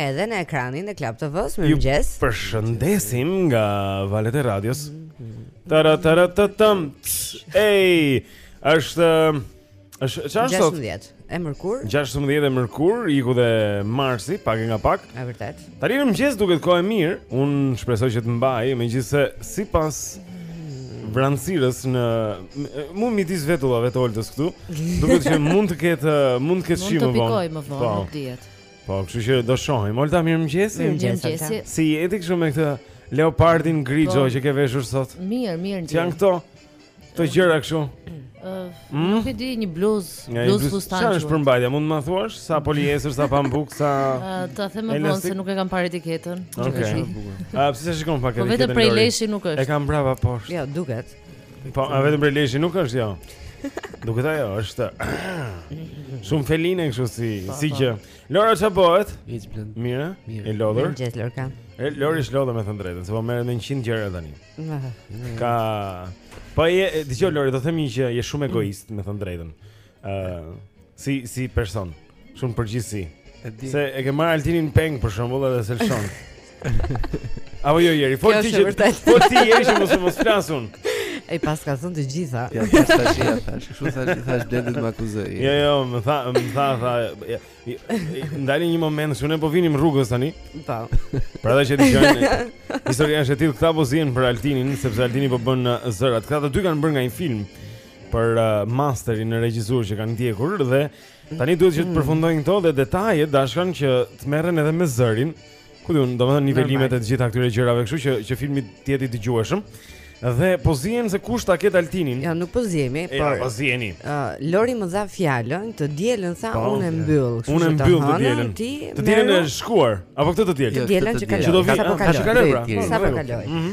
Edhe në ekranin e Club TV-s, mirëmëngjes. Ju përshëndesim nga valët e radios. Tara tara tatam. Ej, është është çfarë sot? 16 e mërkur. 16 e mërkur, iku dhe marsi, pak e nga pak. Është vërtet. Tani në mëngjes duket kohë e mirë. Unë shpresoj që të mbajë, megjithëse sipas vranësirës në mu midis vetullave të Oltës këtu, duket që mund të ketë mund të ketë shi më vonë. Mund të pikojë më vonë, po. nuk dihet. Po, kështu që do shohim. Olta mirëmëngjesi. Mirëmëngjesi. Si jeti kështu me këtë leopardin grigjo po, që ke veshur sot? Mirë, mirë ndjesi. Janë këto. Këto gjëra kështu. Mm? Nuk e di një bluz, bluz fustan. Ça është përmbajtja? Mund të më thuash sa poliester, sa pambuk, sa Ta them më vonë se nuk e kam parë etiketën. Okej. A pse s'e shikon pak po etiketën? Po vetëm prej leshi nuk është. E kam brava poshtë. Jo, duket. Po, a vetëm prej leshi nuk është jo. Duket ajo është shumë feline kështu si po, si po. që. Lora çfarë bëhet? Hiç Blend. Mirë. E lodhur. Mirë gjet Lorka. E Lori është lodhur me thënë drejtën, sepse po merret me 100 gjëra tani. Ka Po e dëgjoj Lori, do të të them një gjë, je shumë egoist me thënë drejtën. ë uh, si si person, shumë përgjithësi. Se e ke marr Altinin peng për shembull edhe s'e lëshon. Apo jo ieri, fol ti që po ti je që mos mos flasun. Ai pas ka thënë të gjitha. Ja, tash tash ja, tash kështu sa ti thash bletë të më akuzoj. Jo, jo, më tha, më tha, tha. Ja, ndalni një moment, ne po vinim rrugës tani. Po. Pra ata që dëgjojnë. Historia është e tillë, këta po zihen për Altinin, sepse Altini po bën uh, zërat. Këta të dy kanë bërë nga një film. për uh, masterin në regjisurë që kanë ndjekur dhe tani duhet që të mm. përfundojnë këto dhe detajet dashkan që të merren edhe me zërin. Ku di un, domethënë nivelimet e të gjitha këtyre gjërave, kështu që që filmi të jetë i dëgjueshëm. Dhe po zihen se kush ta ketë Altinin. Ja, nuk po zihemi, po. Ja, po ziheni. Ë, uh, Lori më dha fjalën të dielën sa po, unë e mbyll, kështu që unë mbyll të dielën. Ti të dielën e shkuar, apo këtë të dielën? Të dielën që kaloi. Që do vij apo kaloi. Pra. Sapo kaloi. Mhm.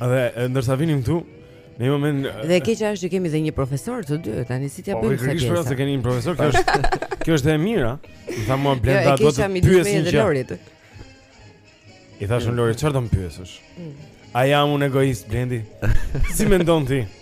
Dhe ndërsa vinim këtu, në një moment Dhe e keqja është që kemi dhe një profesor të dy, tani si t'ia po, bëjmë këtë pjesë? Po, se keni një profesor, kjo është kjo është e mira. Më tha mua Blenda, jo, do të pyes një gjë. Lorit. I thash un Lori, çfarë do të më pyesësh? Mm. A jam un egoist Blendi? Si mendon ti?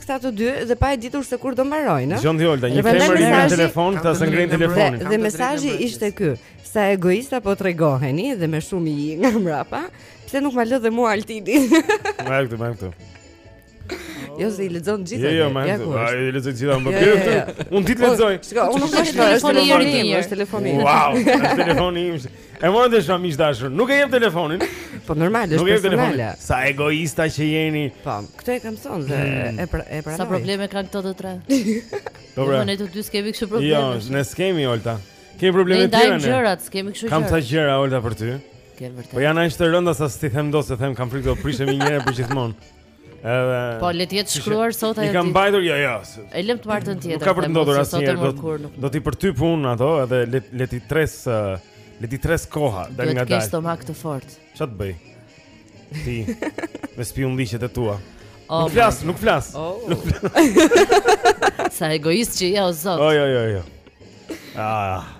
Këta të dy dhe pa e ditur se kur do mbarojnë. Dëgjon ti Olta, një femër i bie në telefon, këta s'e ngrenë telefonin. Dhe mesazhi ishte ky, sa egoista po tregoheni dhe me shumë i nga mbrapa, pse nuk ma lë dhe mua Altinin. Ma jep këtu, ma jep këtu. Jo se i lexon gjithë. Jo, jo, ma këtu. Ai i lexon gjithë, më bëj këtu. Unë di të lexoj. Shikoj, unë nuk e shkoj, është telefoni im, është telefoni im. Wow, është telefoni im. E morën të shumë miq të dashur. Nuk e jep telefonin. Po normal, është personale. Sa egoista që jeni. Po, këtë e kam thënë dhe mm. e pra, e pranoj. Sa probleme kanë këto të tre? Po pra. Ne të dy s'kemi kështu probleme. Jo, ne s'kemi Olta. Kemi probleme të tjera ne. Ne gjërat, s'kemi kështu gjëra. Kam sa gjëra Olta për ty. Ke vërtet. Po janë aq të rënda sa s't'i them dot se kam frikë do prishemi një herë për gjithmonë. Edhe Po le të jetë shkruar sot ajo. I kam mbajtur jo jo. E lëm të martën tjetër. Nuk ka për të ndodhur asnjëherë do të do t'i përtyp unë ato edhe le le t'i tresë le t'i tresë koha dalëngadalë. Do të kesh stomak të fortë. Ç'a të bëj? Ti me spiun liqet e tua. Oh, nuk flas, nuk flas. Oh. Nuk flas. Sa egoist që janë o zot. Oj oj oj. Ah.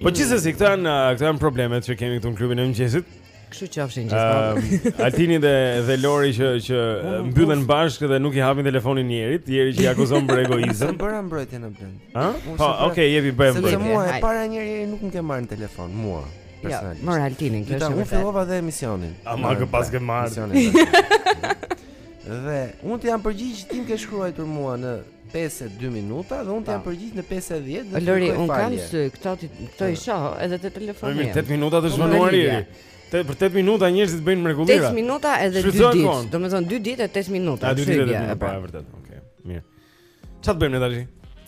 Po çisë si këto janë këto janë problemet që kemi këtu në klubin e mëngjesit. Kështu qofshin ehm, gjithmonë. Uh, Altini dhe dhe Lori që që mbyllen bashkë dhe nuk i hapin telefonin njerit, Jeri që i akuzon për egoizëm. Bëra mbrojtje në blend. Ha? Po, okay, jepi bëjmë mbrojtje. Sepse mua e para njëherë Jeri nuk më ke marrë në telefon mua. Ja, jo, mor Altinin, kjo është. Unë fillova dhe emisionin. A ma paske marrë. Dhe unë të jam përgjigj ti m'ke shkruar mua në 52 minuta dhe unë të jam përgjigj në 50 dhe të Lori, unë kam sy, këto, këto i shohë edhe te telefoni im Mirë, 8 minuta të shmënuar i Te, për 8 minuta njerëzit bëjnë mrekullira 8 minuta edhe 2 ditë Do me thonë 2 ditë e 8 minuta 2 ditë e 8 minuta, pa e vërtet okay. Mirë Qa të bëjmë ne tani?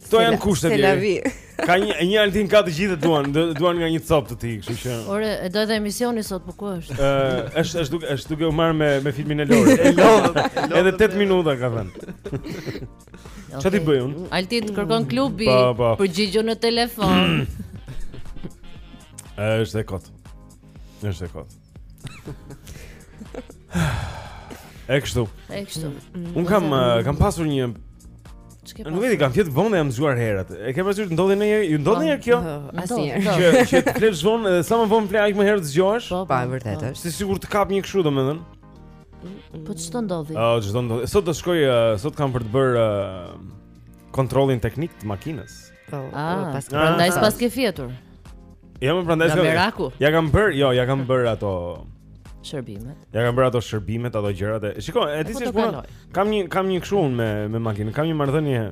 Këto janë kushtet Jeri Selavi Ka një një Altin ka të gjithë duan, duan nga një copë të tij, kështu që. Ore, e do edhe emisioni sot po ku është? Ë, është është duke është duke u marrë me me filmin e Lorit. E lodh. Edhe 8 minuta ka thënë. Çfarë t'i bëj unë? Altin kërkon klubi, po, po. përgjigju në telefon. Është e kot. Është e kot. E kështu. E kështu. Mm. Unë kam eh, kam pasur një Nuk e di, kam fjetë vonë e jam zgjuar herët. E ke pasur të ndodh ndonjëherë? Ju ndodh ndonjëherë kjo? Asnjëherë. Që që të flesh vonë dhe sa më vonë fle aq më herët zgjohesh? Po, pa, po, vërtet po. është. Si sikur të kap një kështu domethënë. Po ç'të ndodhi? Oh, ç'të ndodhi? Sot do shkoj, eh, sot kam për të bërë eh, kontrollin teknik të makinës. Po, ah, po, pra prandaj s'paske fjetur. Jo, më prandaj s'ka. Meraku. Ia kam bërë, jo, ia kam bërë ato shërbimet. Ia kam bërë ato shërbimet, ato gjërat e. Shikoj, e di po si është Kam një kam një kështu me me makinën, kam një marrëdhënie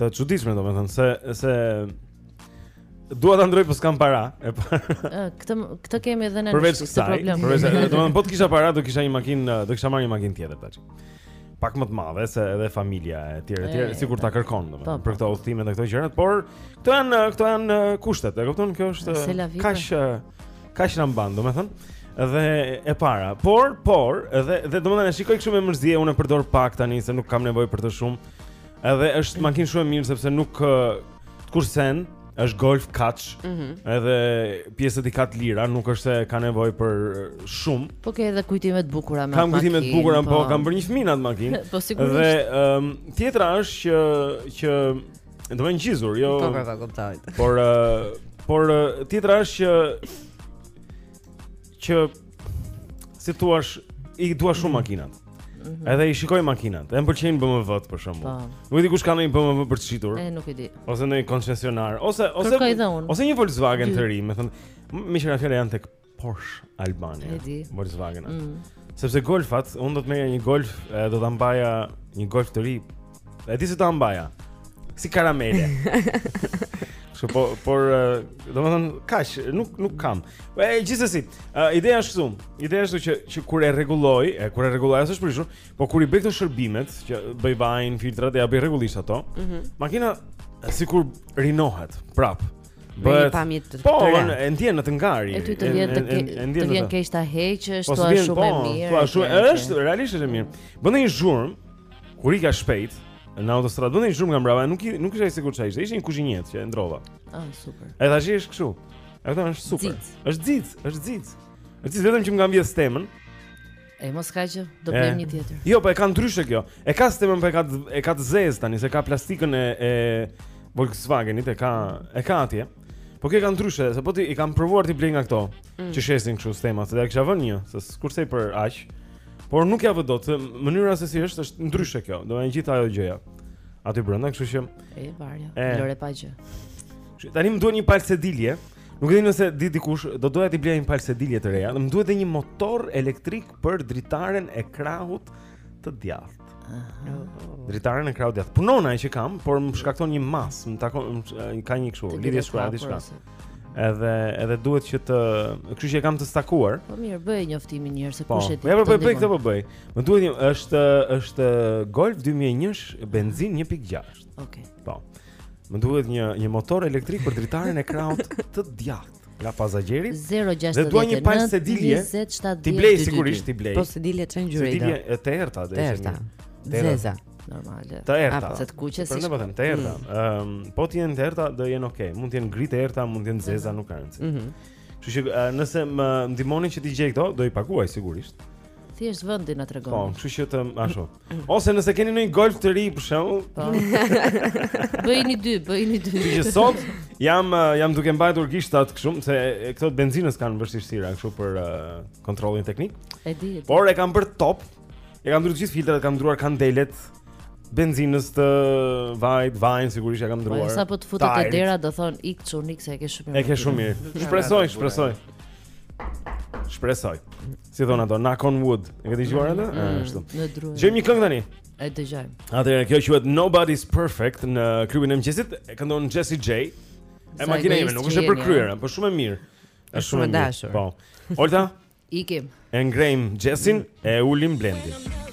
të çuditshme domethënë se se Dua ta ndërroj, po s'kam para. E pa. Këtë këtë kemi edhe ne një problem. Përveç kësaj, përveç, domethënë po të kisha para, do kisha një makinë, do kisha marrë një makinë tjetër tash. pak më të madhe se edhe familja e tjerë e tjerë sikur ta kërkon domethënë po, po, për këto po. udhëtime dhe këto gjëra, por këto janë këto janë uh, kushtet, e kupton? Kjo është kaq uh, kaq na mban domethënë dhe e para. Por, por, edhe dhe domethënë e shikoj kështu me mërzie, unë e përdor pak tani se nuk kam nevojë për të shumë. Edhe është makinë shumë e mirë sepse nuk të kursen, është golf katërsh. Ëh. Mm -hmm. Edhe pjesët i ka të lira, nuk është se ka nevojë për shumë. Po ke edhe kujtime të bukura me makinë. Kam kujtime të bukura, po, po kam bërë një fëmijë në atë makinë. po sigurisht. Dhe ëh um, tjetra është që që domethënë ngjizur, jo. Po, po, po, kuptoj. Por ëh uh, por uh, tjetra është që që si thua, i dua shumë makinat. Mhm. Edhe i shikoj makinat. Më pëlqejnë BMW-t për shembull. Po. Nuk e di kush ka ndonjë BMW për të shitur. E nuk e di. Ose ndonjë koncesionar, ose ose ose një Volkswagen të ri, domethënë, me sa mora fjalë janë tek Porsche Albania. E di. Volkswagen. Mm. Sepse Golfat, unë do të merrja një Golf, do ta mbaja një Golf të ri E di si do ta mbaja. Si karamele. Kështu po por domethënë kaq nuk nuk kam. Po e gjithsesi, uh, ideja është këtu. Ideja është që që kur e rregulloj, e kur e rregulloj është prishur, po kur i bëj këto shërbimet që bëj vajin, filtrat e ia bëj rregullisht ato. Mm -hmm. Makina sikur rinohet prap. Bëhet pamje të po, tëra. Po, e ndjen në të ngarë. E ty të vjen të ke, të vjen keq ta heqësh, po, thua shumë e po, mirë. Po, thua shumë, është realisht është e mirë. Bën një zhurmë, Kur ika shpejt në autostradë, bënte zhurmë nga mbrapa, nuk i, nuk isha i sigurt çfarë ishte. Ishte një kushinetë që e ndrova. Ah, super. E tash është kështu. E thonë është super. Është xic, është xic. Është xic vetëm që më kanë vjedhë stemën. E mos ki merak do të bëjmë një tjetër. Jo, po e ka ndryshe kjo. E ka stemën, po e ka e ka të zezë tani, se ka plastikën e e Volkswagenit e ka e ka atje. Po kjo e ka ndryshe, se po ti i kam provuar t'i blej nga këto mm. që shesin kështu stema, se ia kisha vënë një, s'e kursej për aq. Por nuk ia vë dot, se mënyra se si është është ndryshe kjo. Do të jetë gjithë ajo gjëja. Aty brenda, kështu që e vara, lëre pa gjë. Tani më duhet një palë sedilje. Nuk e di nëse di dikush, do doja t'i blej një palë sedilje të reja. Më duhet edhe një motor elektrik për dritaren e krahut të djathtë. Dritaren e krahut djathtë. Punon ai që kam, por më shkakton një masë, më duket ka një kështu, lidhje të shkurtër diçka. Edhe edhe duhet që të, kështu që e kam të stakuar. Po mirë, bëj njoftimin një herë se po, kush e di. Po, po, po, këtë po bëj. Më duhet një, është është Golf 2001 benzin 1.6. Okej. Po. Më duhet një një motor elektrik për dritaren e krahut të djathtë. nga pasagjeri 069 27 t'i blej sigurisht t'i blej po sedilje ça ngjyre sedilje e të errta do të thënë të errta normale të errta apo të kuqe si po them të errta mm. ëm po të jenë të errta do jenë okay mund të jenë gri të errta mund të jenë zeza nuk ka rëndësi mhm. kështu që nëse më ndihmoni që t'i gjej këto do i paguaj sigurisht thjesht vendin na tregon po kështu që të ashtu Ose nëse keni ndonjë golf të ri për shembull. Po. Bëjini dy, bëjini dy. Kështu që sot jam eh, jam duke mbajtur gishtat kështu se eh, këto të benzinës kanë vështirësira kështu për uh, kontrollin teknik. E di. Por e kam bërë top. E kam ndryshuar gjithë filtrat, kam ndryshuar kandelet benzinës të vajt, vajin sigurisht e kam ndryshuar. Po sa po të futet te dera do thonë ik çun ik se e ke shumë mirë. E ke shumë mirë. Shpresoj, shpresoj. Shpresoj. Si thonë ato, knock on wood. E ke dëgjuar atë? Mm, mm, Ashtu. Në dru. Gjejmë një këngë tani. E dëgjojmë. Atëherë, kjo quhet Nobody's Perfect në klubin e mëngjesit. E këndon Jessie J. E makina ime, nuk është e përkryer, po shumë e mirë. Është shumë e dashur. Po. Olta? Ikim. E ngrejmë Jessin, e ulim Blendin.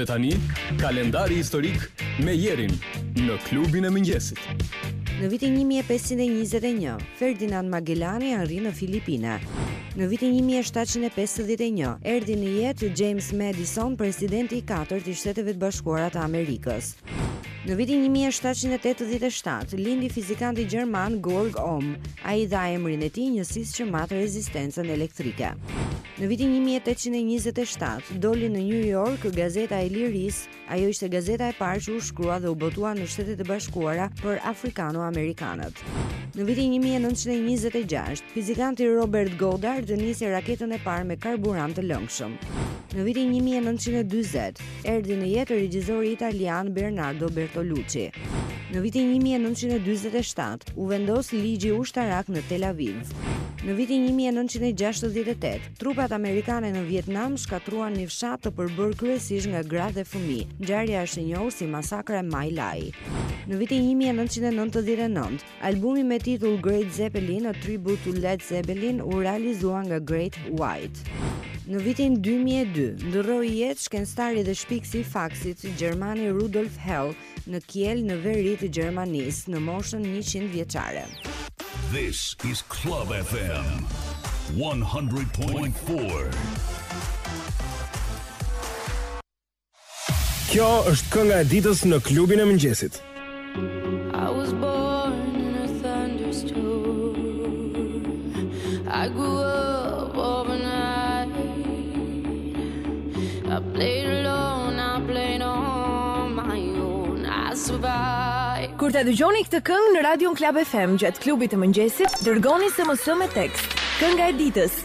Dhe tani, kalendari historik me Jerin në klubin e mëngjesit. Në vitin 1521, Ferdinand Magellani arrin në Filipine. Në vitin 1751, erdhi në jetë James Madison, presidenti i katërt i Shteteve të Bashkuara të Amerikës. Në vitin 1787, lindi fizikanti gjerman Georg Ohm. Ai i dha emrin e tij njësisë që mat rezistencën elektrike. Në vitin 1827, doli në New York Gazeta e Lirisë, ajo ishte gazeta e parë që u shkrua dhe u botua në Shtetet e Bashkuara për afrikano-amerikanët. Në vitin 1926, fizikanti Robert Goddard nisi raketën e parë me karburant të lëngshëm. Në vitin 1940, Erdhi në jetë regjisori italian Bernardo Bertolucci. Në vitin 1947 u vendos ligji ushtarak në Tel Aviv. Në vitin 1968, trupat amerikane në Vietnam shkatërruan një fshat të përbërë kryesisht nga gra dhe fëmijë. Ngjarja është e njohur si masakra e My Lai. Në vitin 1999, Albumi me titull Great Zeppelin, A Tribute to Led Zeppelin u realizua nga Great White. Në vitin 2002, ndërroi jetë shkencëtari dhe shpikësi i faksit gjermani Rudolf Hell në Kiel në veri të Gjermanisë në moshën 100 vjeçare. This is Club FM 100.4. Kjo është kënga e ditës në klubin e mëngjesit. I was born in a thunderstorm. I grew up overnight. I played alone, I played on my own. I survived. Kur ta dëgjoni këtë këngë në radion Club FM gjatë klubit të mëngjesit, dërgoni SMS me tekst. Kënga e ditës.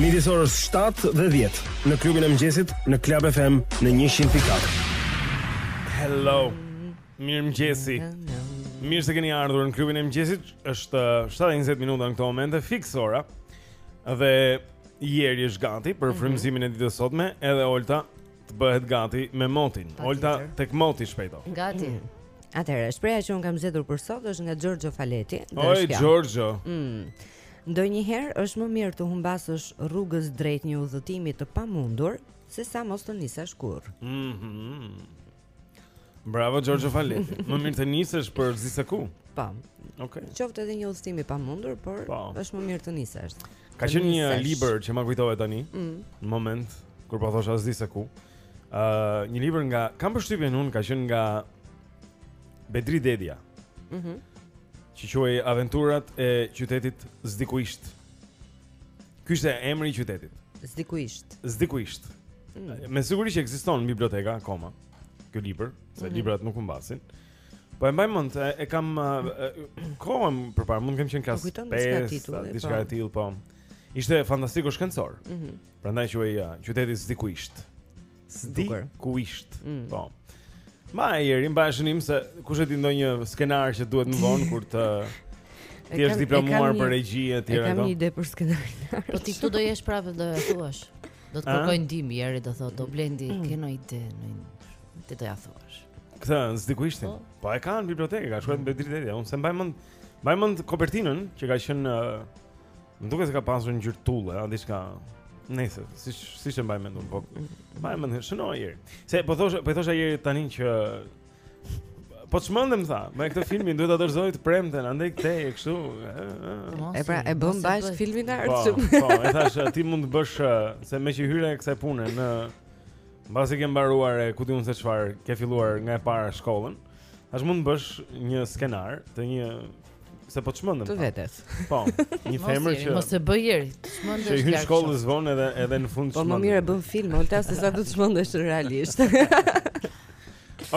Midis orës 7 dhe 10 në klubin e mëngjesit në Club FM në 100.4. Hello. Mirëmëngjesi. Mirë se keni ardhur në klubin e mëngjesit. Është 7:20 uh, minuta në këtë moment, fiks ora. Dhe ieri është gati për mhm. frymëzimin e ditës sotme, edhe Olta të bëhet gati me motin. Olta tek moti shpejto. Gati. Mm. Atëherë, shprehja që unë kam zgjedhur për sot është nga Giorgio Faletti. Oj Giorgio. Mm. Ndonjëherë është më mirë të humbasësh rrugës drejt një udhëtimi të pamundur se sa mos të nisesh kurrë. Mhm. Mm Bravo Giorgio Faletti. më mirë të nisesh për s'di se ku. Po. Okej. Okay. Qoftë edhe një udhëtim i pamundur, por pa. Po. është më mirë të nisesh. Ka qenë një libër që ma kujtove tani. Mm. Në moment kur po thosha s'di se ku. Ë, uh, një libër nga kam përshtypjen unë ka qenë nga Bedri Dedja. Mhm. Mm që quhej Aventurat e qytetit Sdikuisht. Ky ishte emri i qytetit. Sdikuisht. Sdikuisht. Mm. Me siguri që ekziston në biblioteka akoma ky libër, se mm -hmm. librat nuk humbasin. Po e mbaj mend, e, e, ka kohë përpara, mund të kem qenë klasa 5, diçka po. e tillë, po. Ishte fantastiko shkencor. Mm -hmm. Prandaj quhej uh, qyteti Sdikuisht. Sdikuisht. Mm. Po. Mbaje Jeri, mbaje shënim se kush e di ndonjë skenar që duhet më vonë kur të jesh diplomuar për regji e tjera E kam një ide për skenar Po ti këtu do jesh prapë do e thuash Do të kërkoj ndihmë, Jeri do thotë, o Blendi, mm. ke ndonjë ide Ti do ja thuash Këta, në Sdikuisht? Po. po e ka në bibliotekë, e ka shkruajtur Bedri Dedja Unë s'e mbaj mend, mbaj mend kopertinën që ka qenë uh, Më duket se ka pasur ngjyrë tulle, a diçka Nese, si, siç mbaj mend unë, po Mbaj mend unë, shënoje Jeri Se, po thosha, po thoshte Jeri tani që Po çmendem, tha, me këtë filmin duhet ta dorëzoj të premten andej këtej, e kështu E pra, e bën bash filmin në po, artë Po, po, e thashë, ti mund të bësh, se meqë i hyre kësaj pune mbasi ke mbaruar e ku di unë se çfarë ke filluar nga e para shkollën Tash mund të bësh një skenar të një Se po çmendem. Të vetes. Po, një femër që mos e bëj Jeri. Çmendesh. Që hyn në shkollë në vonë edhe edhe në fund çmendet. Po më mirë e bën film, Olta, se sa do të çmendesh realisht.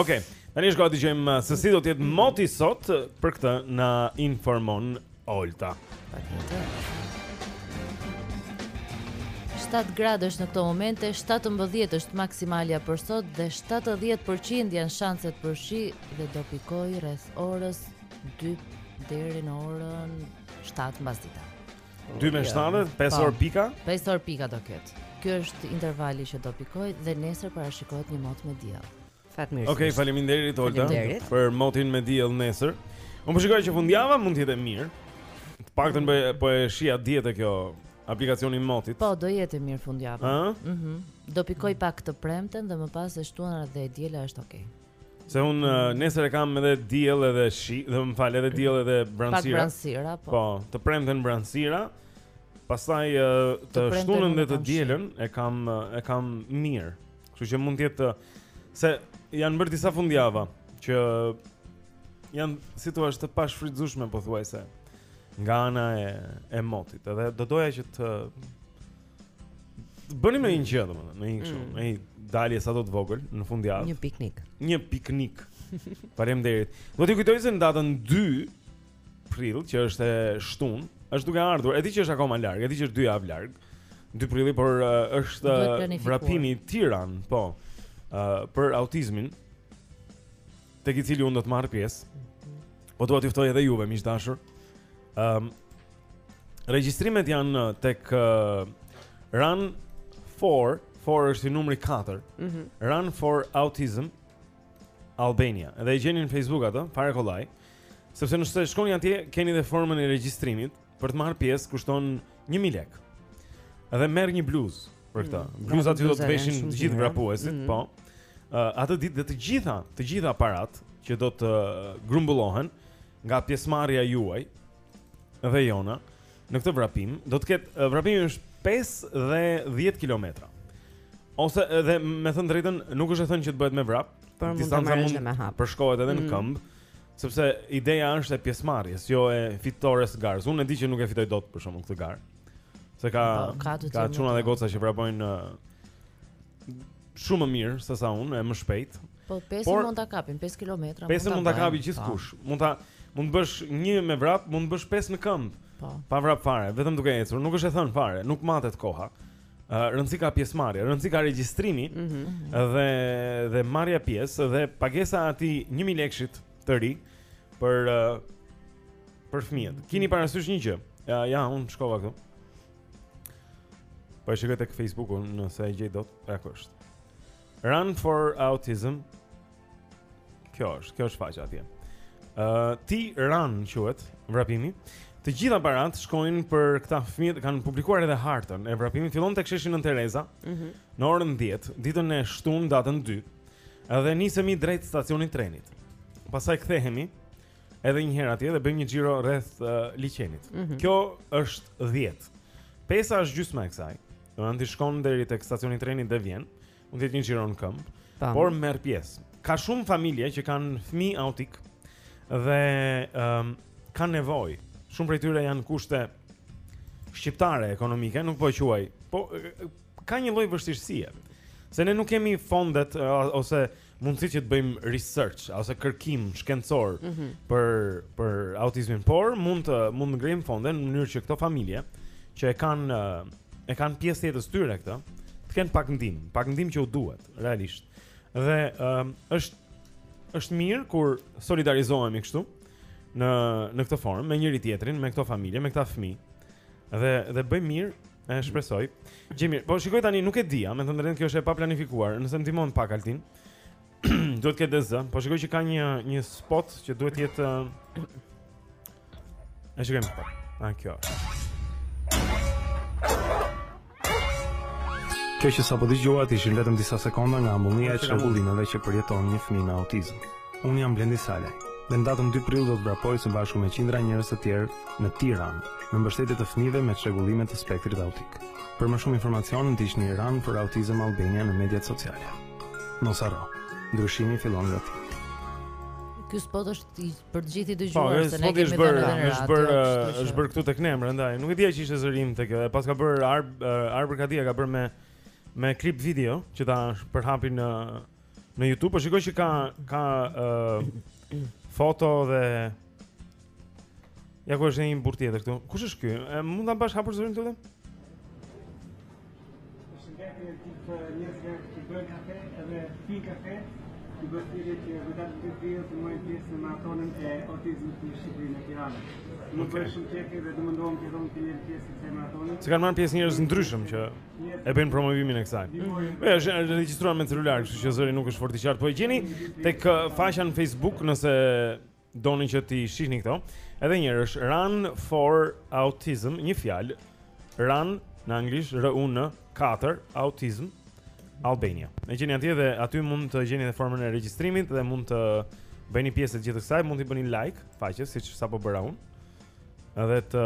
Okej. Tani le të dëgjojmë uh, se si do të jetë moti sot uh, për këtë na informon Olta. 7 gradë është në këto momente, 17 është maksimalja për sot dhe 70% janë shanset për shi dhe do pikojë rreth orës 2 deri në orën 7 mbasdite. 2 me 7, 5 orë pika? 5 orë pika do ketë. Ky është intervali që do pikoj dhe nesër parashikohet një mot me diell. Fatmirësisht. Okej, okay, faleminderit Olta për motin me diell nesër. Unë po shikoj që fundjava mund të jetë mirë. Të paktën po po e shija dje te ky aplikacioni i motit. Po, do jetë mirë fundjava. Ëh. Mhm. Do pikoj pak të premten dhe më pas e shtuna dhe e diela është okay. Se un uh, nesër e kam edhe diell edhe shi, dhe më fal edhe diell edhe vranësira. Pak vranësira, po. Po, të premten vranësira. Pastaj uh, të, të shtunën dhe të dielën e kam uh, e kam mirë. Kështu që mund të jetë se janë bërë disa fundjava që janë si të thuash të pashfrytzueshme pothuajse nga ana e e motit. Edhe do doja që të Bënim një gjë domethënë, me një kështu, mm. me një dalje sa do të vogël në fundjavë. Një piknik. Një piknik. Faleminderit. Dua t'ju kujtoj se në datën 2 prill, që është e shtunë, është duke ardhur. E di që është akoma larg, e di që është 2 javë larg. 2 prilli, por uh, është vrapimi Tiran, po. Uh, për autizmin tek i cili unë do të marr pjesë. Po dua t'ju ftoj edhe juve, miq të dashur. Ëm, um, Regjistrimet janë uh, tek uh, Run for, for është i numri 4. Mm -hmm. Run for Autism Albania. Dhe e gjeni në Facebook atë, fare kollaj. Sepse nëse shkoni atje, keni dhe formën e regjistrimit për të marrë pjesë, kushton 1000 lekë. Dhe merr një bluzë për këtë. Mm, Bluzat që do të veshin të gjithë vrapuesit, mm. po. Uh, atë ditë dhe të gjitha, të gjitha paratë që do të uh, grumbullohen nga pjesëmarrja juaj, dhe jona në këtë vrapim do të ketë vrapimi është 5 dhe 10 kilometra. Ose edhe me thënë të drejtën nuk është e thënë që të bëhet me vrap, distanca mund të përshkohet edhe në mm. këmbë, sepse ideja është e pjesëmarrjes, jo e fitores së garës. Unë e di që nuk e fitoj dot për shembull këtë garë. Se ka po, ka çuna dhe goca që vrapojnë shumë më mirë se sa unë, e më shpejt. Po pesën mund ta kapim, 5 kilometra. Pesën mund ta kapë gjithkush. Po. Mund ta mund të bësh një me vrap, mund të bësh pesë në këmbë. Po. Pa vrap fare, vetëm duke ecur, nuk është e thënë fare, nuk matet koha. Uh, rëndësi ka pjesëmarrja, rëndësi ka regjistrimi mm -hmm. dhe dhe marrja pjesë dhe pagesa e atij 1000 lekëshit të ri për uh, për fëmijët. Kini parasysh një gjë. Ja, ja, unë shkova këtu. Po e shikoj tek Facebooku nëse e gjej dot, ja ku është. Run for autism. Kjo është, kjo është faqja atje. Ë uh, ti run quhet vrapimi. Të gjitha paratë shkojnë për këta fëmijë, kanë publikuar edhe hartën e vrapimit. Fillon tek sheshi Nënë Tereza. Mm -hmm. Në orën 10, ditën e shtunë, datën 2. Edhe nisemi drejt stacionit të trenit. Pastaj kthehemi edhe një herë atje dhe bëjmë një xhiro rreth uh, liqenit. Mm -hmm. Kjo është 10. Pesa është gjysma e kësaj. Do të thotë shkon deri tek stacioni i trenit dhe vjen. Mund të jetë një xhiro në këmbë. Por merr pjesë. Ka shumë familje që kanë fëmijë autik dhe ëm um, kanë nevojë. Shumë prej tyre janë në kushte shqiptare ekonomike, nuk po e quaj. Po ka një lloj vështirësie. Se ne nuk kemi fondet ose mundësi që të bëjmë research ose kërkim shkencor mm -hmm. për për autizmin, por mund të mund të ngrejmë fonde në mënyrë që këto familje që e kanë e kanë pjesë të jetës tyre këtë, të kenë pak ndihmë, pak ndihmë që u duhet realisht. Dhe ë um, është është mirë kur solidarizohemi kështu në në këtë formë me njëri tjetrin, me këto familje, me këta fëmijë. Dhe dhe bëjmë mirë E shpresoj. Gjemi, po shikoj tani nuk e di, domethënë Rendi kjo është e paplanifikuar, nëse ndihmon pak Altin. duhet të ketë zë, po shikoj që ka një një spot që duhet të jetë E shikoj më pak. A kjo. Kjo që sapo dëgjuat ishin vetëm disa sekonda nga zallamahia e çrregullimeve që përjeton një fëmijë me autizëm. Unë jam Blendi Salaj dhe në datën 2 prill do të vrapoj së bashku me qindra njerëz të tjerë në Tiranë, në mbështetje të fëmijëve me çrregullime të spektrit autik. Për më shumë informacion ndiqni Run for Autism Albania në mediat sociale. Mos harro, ndryshimi fillon nga ti. Ky spot është i për të gjithë i dëgjuar po, se ne kemi bërë në është bërë është bërë këtu tek ne prandaj nuk e dija që ishte zëri im te kjo. E paska bërë Arb Arbër Kadia ka bërë me me klip video që ta përhapin në Në YouTube po shikoj që ka ka uh, foto dhe Ja ku është një burrë tjetër këtu. Kush është ky? Mund ta bësh hapur zërin këtu? Më bëhet shumë qejfi dhe të mundohem të dhëmë të marr pjesë te maratona. Se kanë marrë pjesë njerëz të ndryshëm që E bëjnë promovimin e kësaj. Mm -hmm. E është regjistruar me celular, kështu që zëri nuk është fort i qartë, po e gjeni tek uh, faqja në Facebook nëse doni që t'i shihni këto. Edhe një herë është Run for Autism, një fjalë. Run në anglisht R U N 4 Autism Albania. E gjeni atje dhe aty mund të gjeni edhe formën e regjistrimit dhe mund të bëheni pjesë e gjithë kësaj, mund t'i bëni like faqes siç sapo bëra unë. Edhe të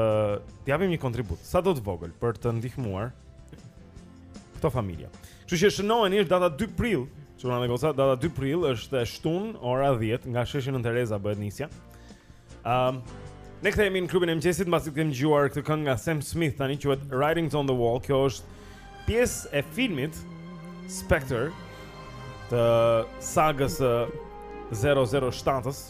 japim një kontribut, sado të vogël për të ndihmuar këto familje. Kështu që shënojeni është data 2 prill, çuna me goca, data 2 prill është e shtunë ora 10 nga sheshi Nën Tereza bëhet nisja. Ëm um, Ne kthehemi në klubin e mëngjesit mbasi të kemi dëgjuar këtë këngë nga Sam Smith tani quhet Writings on the Wall. Kjo është pjesë e filmit Spectre të sagës së 007-s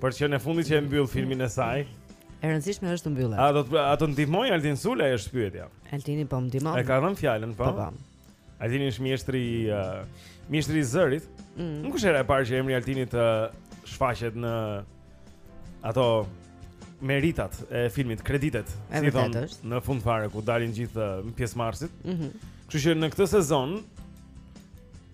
Për qenë e fundit që e mbyll filmin e saj E rëndësishme është të mbyllet A do të, a të ndihmojë Altin Sula është pyetja Altini po ndihmon. E ka dhënë fjalën po Po po Altini është mjeshtri uh, Mjeshtri i zërit mm. Nuk është hera e parë që emri i Altinit të uh, shfaqet në Ato Meritat e filmit, kreditet e si thon, është Në fund fare ku dalin gjithë uh, pjesëmarrësit mm -hmm. Kështu që në këtë sezon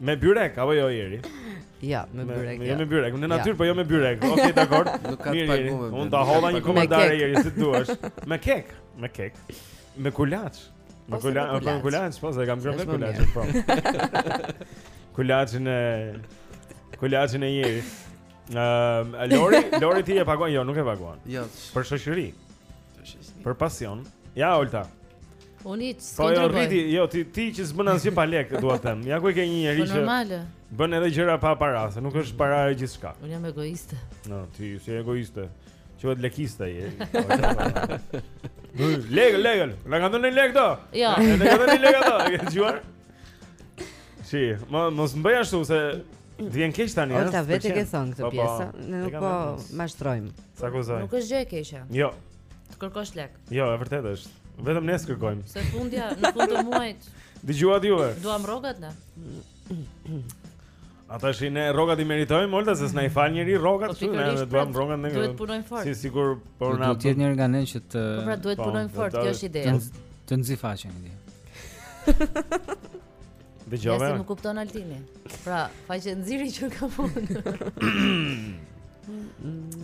Me byrek apo jo ieri? Ja, me byrek. Jo me byrek, në natyrë po jo me byrek. Okej, dakor. Nuk ka të paguar. Unë ta hodha një komentar ieri si duash. Me kek, me kek. Me kulaç. Me kulaç, me kulaç, po se kam gjetur kulaç po. Kulaçin e kulaçin e ieri. Ëm, ehm, Lori, Lori ti e paguan? Jo, nuk e paguan. Jo. Për shoqëri. Për pasion. Ja, Olta. Unë i të Po jo, rriti, jo, ti, ti që s'bën asgjë pa lekë, dua të them Ja ku e ke një njeri po që normale. Bën edhe gjëra pa para, se nuk është paraja gjithçka Unë jam egoiste Jo, ti s'je egoiste Që vetë lekiste je Lekë, lekë, na ka dhënë lekë kjo Ja jo. Na ka dhënë lekë kjo, e dëgjuat Si, mos më bëj ashtu se Të vjen keq tani, ha? Ata vetë e ke thënë këtë po, po. pjesë, ne nuk po mashtrojmë. S'akuzoj. Nuk është gjë e keqe. Jo. Të kërkosh lek. Jo, e vërtetë është. Vetëm ne s'kërkojmë. Se fundja në fund të muajit. Dëgjuat juve. Duam rrogat na. Ata që ne rrogat i meritojmë, Olta se s'na i fal njeri rrogat, po, ne pra, duam rrogat ne. Duhet punojmë fort. Si sigur po na. Duhet të jetë njëri nga ne që të Po pra duhet po, punojmë fort, kjo është ideja. Të nxi faqen ide. Dëgjova. Ja si më kupton Altini. Pra, faqe nxiri që ka punë.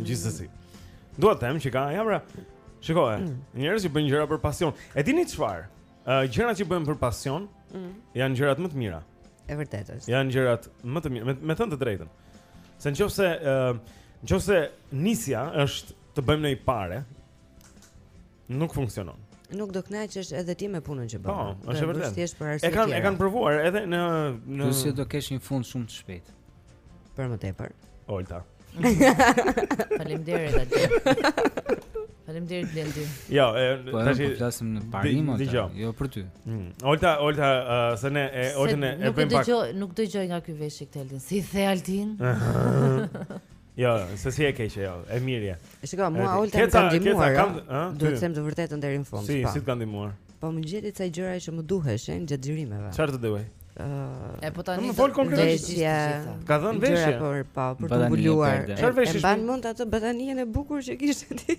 Gjithsesi. Dua të them që ka, ja pra. Shikoj, mm. njerëz që bëjnë gjëra për pasion. E dini çfarë? Ë uh, gjërat që bëjmë për pasion mm. janë gjërat më të mira. E vërtetë është. Janë gjërat më të mira, me, me thënë të drejtën. Se nëse ë uh, nëse nisja është të bëjmë një pare, Nuk funksionon. Nuk do kënaqesh edhe ti me punën që bën. Po, është e vërtetë. Thjesht për arsye të tjera. E kanë e kanë provuar edhe në në Plus që do kesh një fund shumë të shpejtë. Për më tepër. Olta. Faleminderit atë. Faleminderit Blendi. Jo, po, tash po flasim në parim atë. Jo për ty. Mm. Olta, Olta, uh, se ne e Oltën e bëjmë pak. Nuk dëgjoj, nuk dëgjoj nga ky vesh i Altin. Si the Altin? Jo, se s'je e keqe, jo, e mirë je. Shikoj, mua Olta më ka ndihmuar. Dua të them të vërtetën deri në fund. Si, po. si të ka ndihmuar? Po më gjeti ca gjëra që më duheshin gjatë xhirimeve. Çfarë të duhej? Ëh, po tani më fol konkretisht. Ka dhënë veshje. Po, për të mbuluar. Çfarë veshje? Mban mend atë batanien e bukur që kishe ti.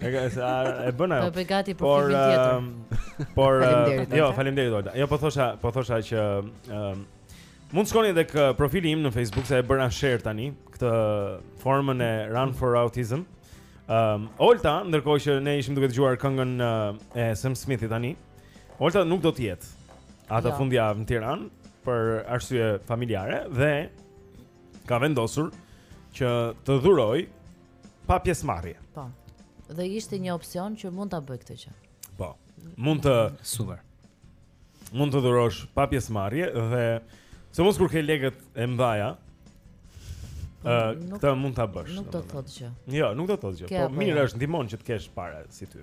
E ka sa e bën ajo. Po gati për por, filmin tjetër. Ehm, por faleminderit. Ehm, jo, faleminderit Olta. Jo po thosha, po thosha që ëm ehm, mund të shkoni tek profili im në Facebook se e bëra share tani këtë formën e Run for Autism. Ëm Olta, ndërkohë që ne ishim duke dëgjuar këngën e Sam Smithit tani. Olta nuk do të jetë atë jo. fundjavë në Tiranë për arsye familjare dhe ka vendosur që të dhuroj pa pjesëmarrje. Po. Dhe ishte një opsion që mund ta bëj këtë gjë. Po. Mund të super. Mund të dhurosh pa pjesëmarrje dhe sidomos kur ke lekët e mëdha. Ë, uh, këtë mund ta bësh. Nuk do të thotë gjë. Jo, nuk do të thotë gjë. Po mirë është ndihmon që të kesh para si ty.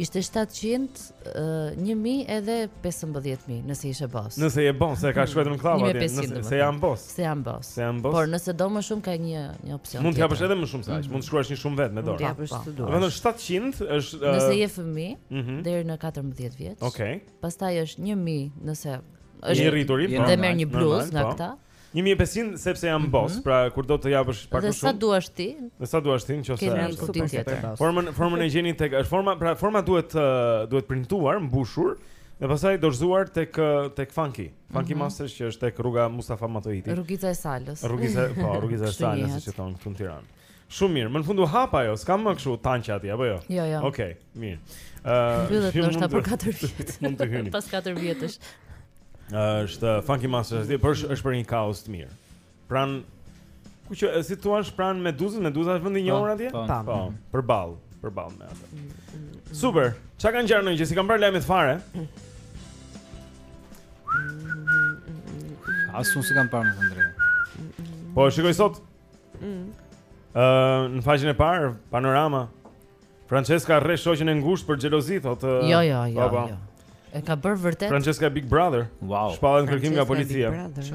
Ishte 700, uh, 1000 edhe 1500 nëse ishe boss. Nëse je boss, e ka shkruar në kllapa atje, nëse se jam boss. Se jam boss. Se jam boss. Por nëse do më shumë ka një një opsion. Mund të japësh edhe më shumë se aq, mhm. mund të shkruash një shumë vetë me dorë. Mund të japësh të duash. Vetëm 700 është uh... Nëse je fëmijë mm -hmm. deri në 14 vjeç. Okej. Okay. Pastaj është 1000 nëse është i rritur, po. Dhe merr një bluzë nga këta. Po. Një mijë e pesëqind sepse jam boss, pra kur do të japësh pak më shumë. Dhe sa duash ti? Dhe sa duash ti nëse ke një kuptim tjetër. Formën formën e gjeni tek është forma, pra forma duhet duhet printuar, mbushur dhe pastaj dorëzuar tek tek Funky. Funky mhm. Masters që është tek rruga Mustafa Matohiti. Rrugica e Salës. Rrugica, po, rrugica e Salës që thonë këtu në Tiranë. Shumë mirë. Më në fund u hap ajo, s'ka më kështu tanqe aty apo jo? Jo, jo. Okej, okay, mirë. Ëh, uh, mbyllet ndoshta për 4 vjet. Mund të hyni. Pas 4 vjetësh. Është Funky Monster, është për është për një kauzë të mirë. Pranë ku që si thua është pranë Meduzës, Meduza është vendi i njohur po, atje? Po, po, po, përballë, përballë me atë. Mm, mm, mm. Super. Çka ka ngjarë ndonjë që s'i kanë bërë lajmet fare? As unë s'i kam parë më të ndrejë. Po, shikoj sot. Mm. Uh, në faqen e parë, Panorama Franceska rreh shoqen e ngushtë për xhelozi, thotë uh, Jo, jo, jo, baba. jo E ka bërë vërtet Franceska e Big Brother wow. Shpallet në kërkim nga policia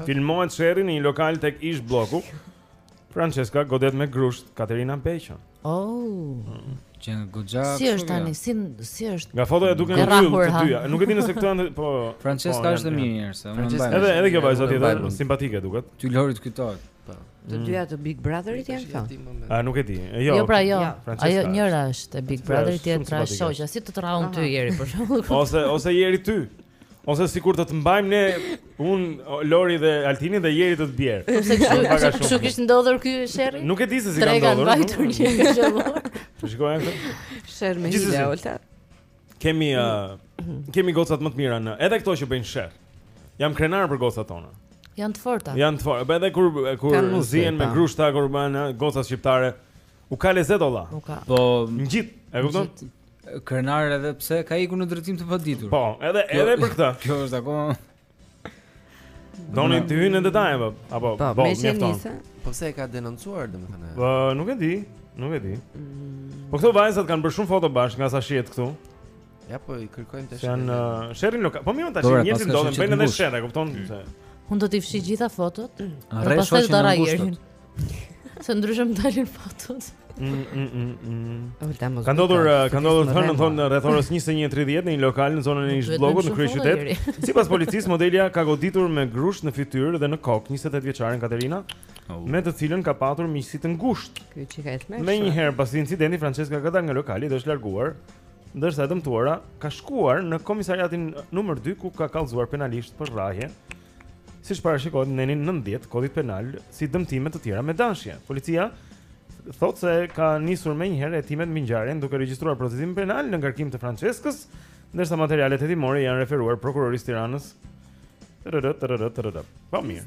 Filmohet sherri në një lokal tek ish-Blloku Franceska godet me grusht Katerina Beqon Oh. Që goxha. Si është tani? Si si është? Nga fotoja duken të dyja. Nuk e di nëse këto janë po Franceska po, është e mirë njerëz, unë mbaj. Franceska edhe edhe kjo vajza tjetër simpatike duket. Ty Lori të kujtohet. Po. Të mm. dyja të Big Brotherit janë këto. A nuk e di. Jo. Jo pra jo. Ajo njëra është e Big Brotherit tjetra është shoqja. Si të të rrahë ty ah. Jeri për shembull? Ose ose Jeri ty. Ose sikur të të mbajmë ne unë Lori dhe Altini dhe Jeri të të bjerë. Po pse kështu kështu kishte ndodhur ky sherri? Nuk e di se si ka ndodhur. Ai ka vajtur Po shikoj atë. Sherri me një Olta. Kemi uh, kemi gocat më të mira në edhe këto që bëjnë sherr. Jam krenar për gocat tona. Janë të forta. Janë të forta. Po edhe kur kur zihen me grushta kur bën goca shqiptare. U ka lezet olla. U ka. Po ngjit, e kupton? Krenar edhe pse ka ikur në drejtim të paditur. Po, edhe kjo, edhe për këtë. Kjo është akoma. Doni të hyni në detaje apo apo po, po mjafton. Po pse e ka denoncuar domethënë? Po nuk e di, nuk e di. Mm. Po këto vajzat kanë bërë shumë foto bashkë nga sa shihet këtu. Ja po i kërkojmë të shohim. Jan sherrin nuk. Po mirë tash njerëzit ndodhen bëjnë edhe sherr, e kupton? Mm. Unë do t'i fshi gjitha fotot. Dhe pastaj do ta rajërin. Se ndryshe dalin fotot. Mm, mm, mm, ka ndodhur, ka ndodhur thënë në thonë rreth orës 21:30 në një lokal në zonën e ish-Bllokut në kryeqytet. Sipas policisë,, modelja ka goditur me grusht në fytyrë dhe në kokë 28 vjeçaren Katerina, oh. me të cilën ka patur miqësi të ngushtë. Kjo qenka e tmerrshme. Menjëherë pas incidentit Francesca ka dalë nga lokali dhe është larguar ndërsa e dëmtuara ka shkuar në komisariatin numër 2 ku ka kallëzuar penalisht për rrahje. Siç parashikohet në nenin 90 kodit penal si dëmtime të tjera me dashje. Policia thotë se ka nisur menjëherë hetimet mbi ngjarjen duke regjistruar procedim penal në ngarkim të Franceskës, ndërsa materialet hetimore i janë referuar prokurorisë së Tiranës. Po mirë.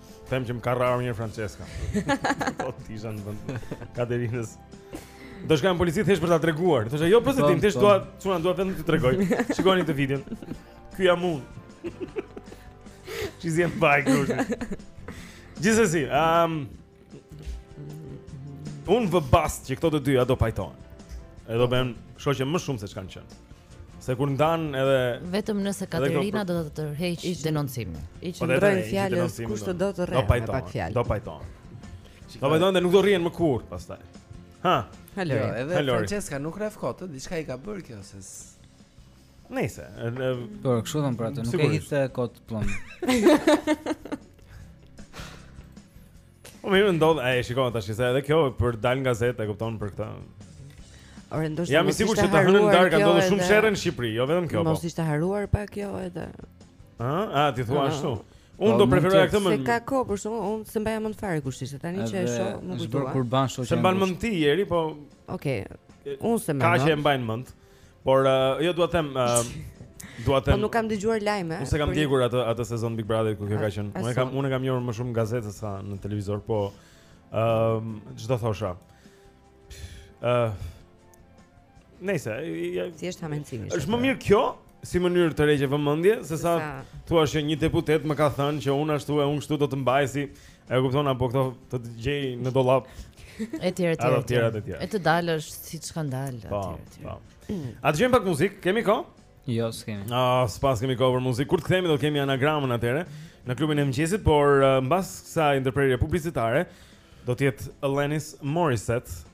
Them që më ka rrahur mirë Francesca. Po t'isha në vend. Katerinës. Do shkoja në polici thjesht për ta treguar. Thosha jo pse ti thjesht dua, çuna dua vetëm të tregoj. Shikoni këtë videon. Ky jam unë. Çi zjen baj kurrë. Gjithsesi, ehm um, Unë vë bast që këto të dyja do pajtohen E do bëhen shoqe më shumë seç kanë qenë Se kur ndan edhe vetëm nëse Katerina do ta tërheqë denoncimin. I po qendrojnë fjalës kush të do të rreh me pak fjalë. Do pajtohen. Do pajtohen dhe nuk do rrihen më kurrë pastaj. Ha. Hello. Jo, edhe Hello. Francesca nuk rreh kot, diçka i ka bërë kjo se Nëse, por kështu thon për atë, nuk e hidhte kot plumb. Po mirë ndodh, e shikon tashi se edhe kjo për të dalë në gazetë, e kupton për këtë. Ore ndoshta Jam i sigurt se të hënën në darkë ka ndodhur shumë sherre në Shqipëri, jo vetëm kjo po. Mos ishte harruar pak kjo edhe. Ë, a ti thua ashtu? Unë po, do preferoja këtë më. Se ka kohë, për shembull, unë s'e mbaja mend fare kush ishte. Tani që e shoh, m'u kujtua. Është bërë kurban shoqja. S'e mban mend ti ieri, po. Okej. Unë s'e mban. Ka që e mbajnë mend. Por uh, jo dua të them, uh, dua të po them. Po nuk kam dëgjuar lajme. Unë s'e kam ndjekur atë atë sezon Big Brother ku kjo ka qenë. Unë kam unë e kam njohur më shumë në gazetë sesa në televizor, po ëm uh, ç'do thosha. ë uh, Nëse, siç është hamendësimi. Është më mirë kjo si mënyrë të tërheqësh vëmendje, sesa të thuash që një deputet më ka thënë që unë ashtu e unë kështu do të mbaj si E kupton apo këto të gjej në dollap. Etj etj. Ato tjera të tjera. E të dalësh siç ka dalë po, aty aty. Po. A dëgjojmë pak muzikë? Kemi kohë? Jo, s'kemi. Ah, s'paskemi kohë për muzikë. Kur të kthehemi do të kemi anagramën atëherë në klubin e mëngjesit, por uh, mbas kësaj ndërprerje publicitare do të jetë Alanis Morissette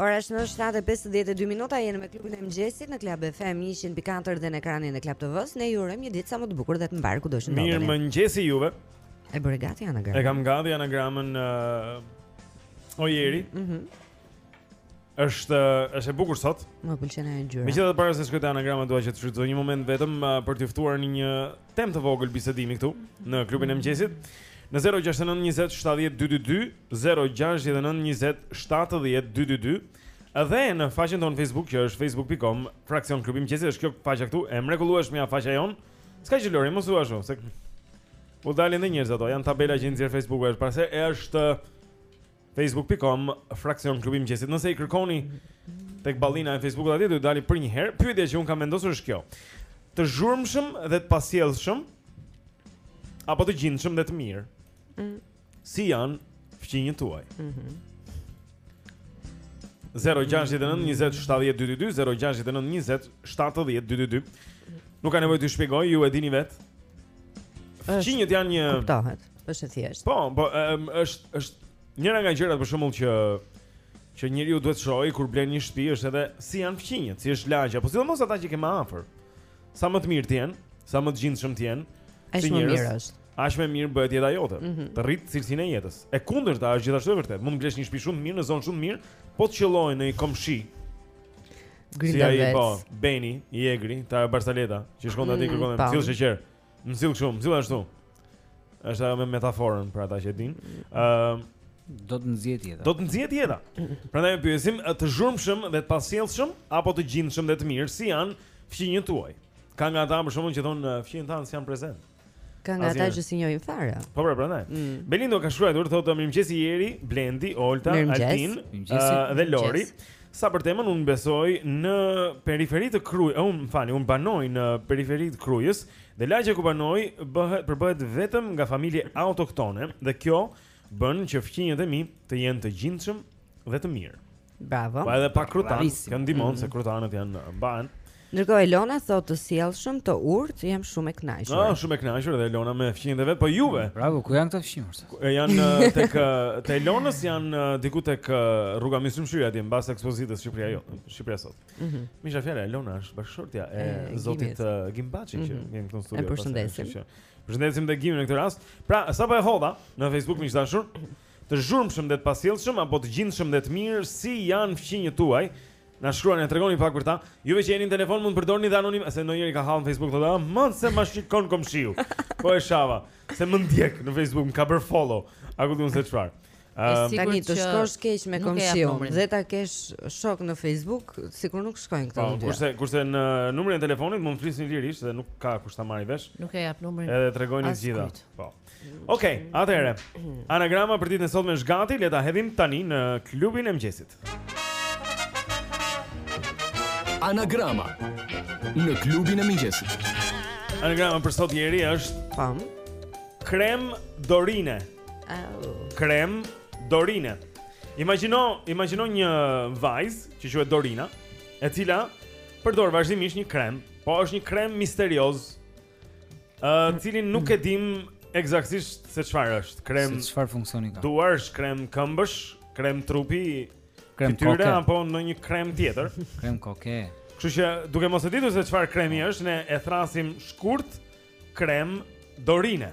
Ora është në 7:52 minuta jeni me klubin e mëngjesit në Club FM 104 dhe në ekranin e Klan TV-së. Ne ju urojmë një ditë sa më të bukur dhe të mbarë kudo që ndodheni. Mirëmëngjesi juve. E bëre gati anagramën. E kam gati anagramën ë uh, o Jeri. Mhm. Mm është është e bukur sot. Më pëlqen ajo ngjyra. Megjithatë para se të shkoj te anagrama dua që të shfrytëzoj një moment vetëm uh, për t'ju ftuar në një temë të vogël bisedimi këtu në klubin e mëngjesit. Në 069 20 70 222 069 20 70 222 Dhe në faqen tonë Facebook që është facebook.com fraksion klubi i mëngjesit është kjo faqja këtu e mrekullueshmja faqja jonë S'ka gjë Lori, mos u ashtu, se u dalin dhe njerëzve ato, janë tabela që i nxjerr Facebooku, është pra është facebook.com fraksion klubi mëngjesit. Nëse i kërkoni tek ballina e Facebookut atje do t'ju dali përnjëherë. Pyetja që unë kam vendosur është kjo. Të zhurmshëm dhe të pasjellshëm apo të gjindshëm dhe të mirë? Mm. Si janë fqinjët tuaj? Mhm. Mm 069 20 70 222 069 20 70 222 Nuk ka nevojë të shpjegoj, ju e dini vet. Fqinjët janë një Kuptohet. Është e thjeshtë. Po, po um, është është njëra nga gjërat për shembull që që njeriu duhet të shohë kur blen një shtëpi është edhe si janë fqinjët, si është lagja, po sidomos ata që ke më afër. Sa më të mirë të jenë, sa më të gjindshëm të jenë, si njerëz. Është më mirë është. aq më mirë bëhet jeta jote. Mm -hmm. Të rrit cilësinë e jetës. E kundërta është gjithashtu e vërtetë. Mund të blesh një shtëpi shumë të mirë në zonë shumë të mirë, po të qëllojë ndonjë komshi. Si ai po, Beni, i egri, te barsaleta, që shkon mm, aty kërkon të cilë sheqer. Më sill kështu, më sill ashtu. Është ajo me metaforën për ata që din. Ëm uh, do të nxihet jeta. Do të nxihet jeta. Prandaj e pyesim të zhurmshëm dhe të pasjellshëm apo të gjindshëm dhe të mirë, si janë fqinjët tuaj? Ka nga ata për shembull që thonë fqinjët tanë janë prezant. Ka nga ata që s'i njohin fare Po pra prandaj. mm. Belindo ka shkruar thotë mirëmëngjesi Jeri, Blendi, Olta, Altin uh, dhe Lori. Sa për temën unë besoj në periferi të Krujës, unë më falni, unë banoj në periferi të Krujës dhe lagja ku banoj bëhet përbëhet vetëm nga familje autoktone dhe kjo uh, bën që fqinjët e mi të jenë të gjindshëm dhe të mirë. Bravo. Po edhe pa krutan, që ndihmon mm. se krutanët janë mbahen. Ndërkohë Elona thotë të sjellshëm, të urtë, jam shumë e kënaqur. Ah, shumë e kënaqur dhe Elona me fqinjët e vet, po juve. Mm, bravo, ku janë këta fqinjë? Janë tek te Elonës janë diku tek rruga Myslym Shyri atje mbas ekspozitës Shqipëria jo, Shqipëria sot. Mhm. Mm Meqë ra fjala Elona është bashkëshortja e, e zotit Gimbaçi që mhm. vjen këtu në studio. E përshëndesim. Përshëndesim dhe Gimin në këtë rast. Pra, sapo e hodha në Facebook miq të dashur, të zhurmshëm dhe të pasjellshëm apo të gjindshëm dhe të mirë si janë fqinjët tuaj? Na shkruani, na tregoni pak për ta. Juve që jeni në telefon mund të përdorni dhe anonim, se ndonjëri ka hall në Facebook thotë, "Aman se ma shikon komshiu." Po e shava, se më ndjek në Facebook, më ka bër follow. A ku di unë se çfarë. Ëm tani të shkosh keq me komshiun dhe ta kesh shok në Facebook, sikur nuk shkojnë këto po, gjëra. Po, kurse kurse në numrin e telefonit mund të flisni lirisht dhe nuk ka kush ta marrë vesh. Nuk e jap numrin. Edhe tregojini të gjitha. Po. Okej, atëherë. Anagrama për ditën e sotme është gati, le ta hedhim tani në klubin e mëngjesit. Anagrama në klubin e mëngjesit. Anagrama për sot Jeri është pam krem dorine. Krem Dorine. Imagjino, imagjino një vajzë që quhet Dorina, e cila përdor vazhdimisht një krem, po është një krem misterioz, ë, uh, cilin nuk e dim eksaktësisht se çfarë është. Krem se çfarë funksioni ka. Duarsh, krem këmbësh, krem trupi, krem koke. Fytyre apo ndonjë krem tjetër? krem koke. Kështu që duke mos e ditur se çfarë kremi është, ne e thrasim shkurt krem dorine.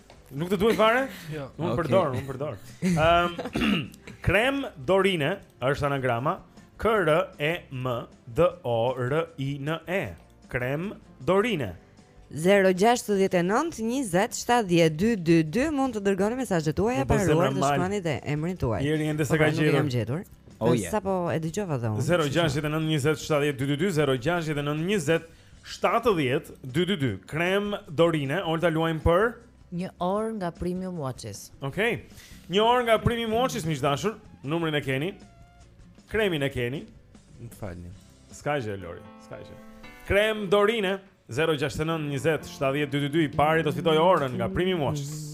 Nuk të duhet fare? Jo. Unë okay. përdor, unë përdor. Ëm ehm, um, krem dorine është anagrama K R E M D O R I N E. Krem dorine. 0692070222 mund të dërgoni mesazhet tuaja pa harruar të shkruani dhe emrin tuaj. Jeri ende s'e po, ka pra, gjetur. E kam gjetur. Oh, yeah. Sapo e dëgjova dhe unë. 0692070222 0692070222 70 222 krem dorine Olta luajm për një orë nga Premium Watches. Okej. Okay. Një orë nga Premium Watches miq të dashur, numrin e keni. Kremin e keni. Më falni. S'ka gjë Lori, s'ka gjë. Krem dorine 069 20 70 222 i pari do të fitojë orën nga Premium Watches. Mm -hmm.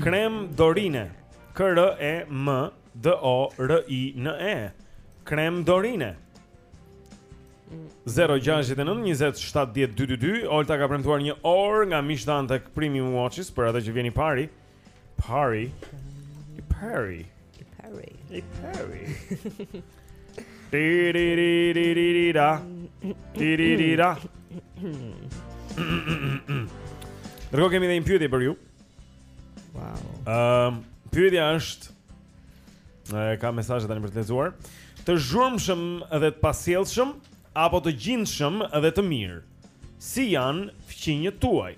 Krem dorine. K R E M D O R I N E. Krem dorine. 0-6-9-20-70-222 Olta ka premtuar një orë nga miqtë tanë tek Premium Watches Për atë që vjen i pari Pari I pari I pari I pari Tiriririra. Tiriririra. Ndërkohë kemi dhe një pyetje për ju. Wow. Ehm, pyetja është ka mesazhe tani për të lexuar. Të zhurmshëm dhe të pasjellshëm apo të gjindshëm dhe të mirë. Si janë fqinjët tuaj?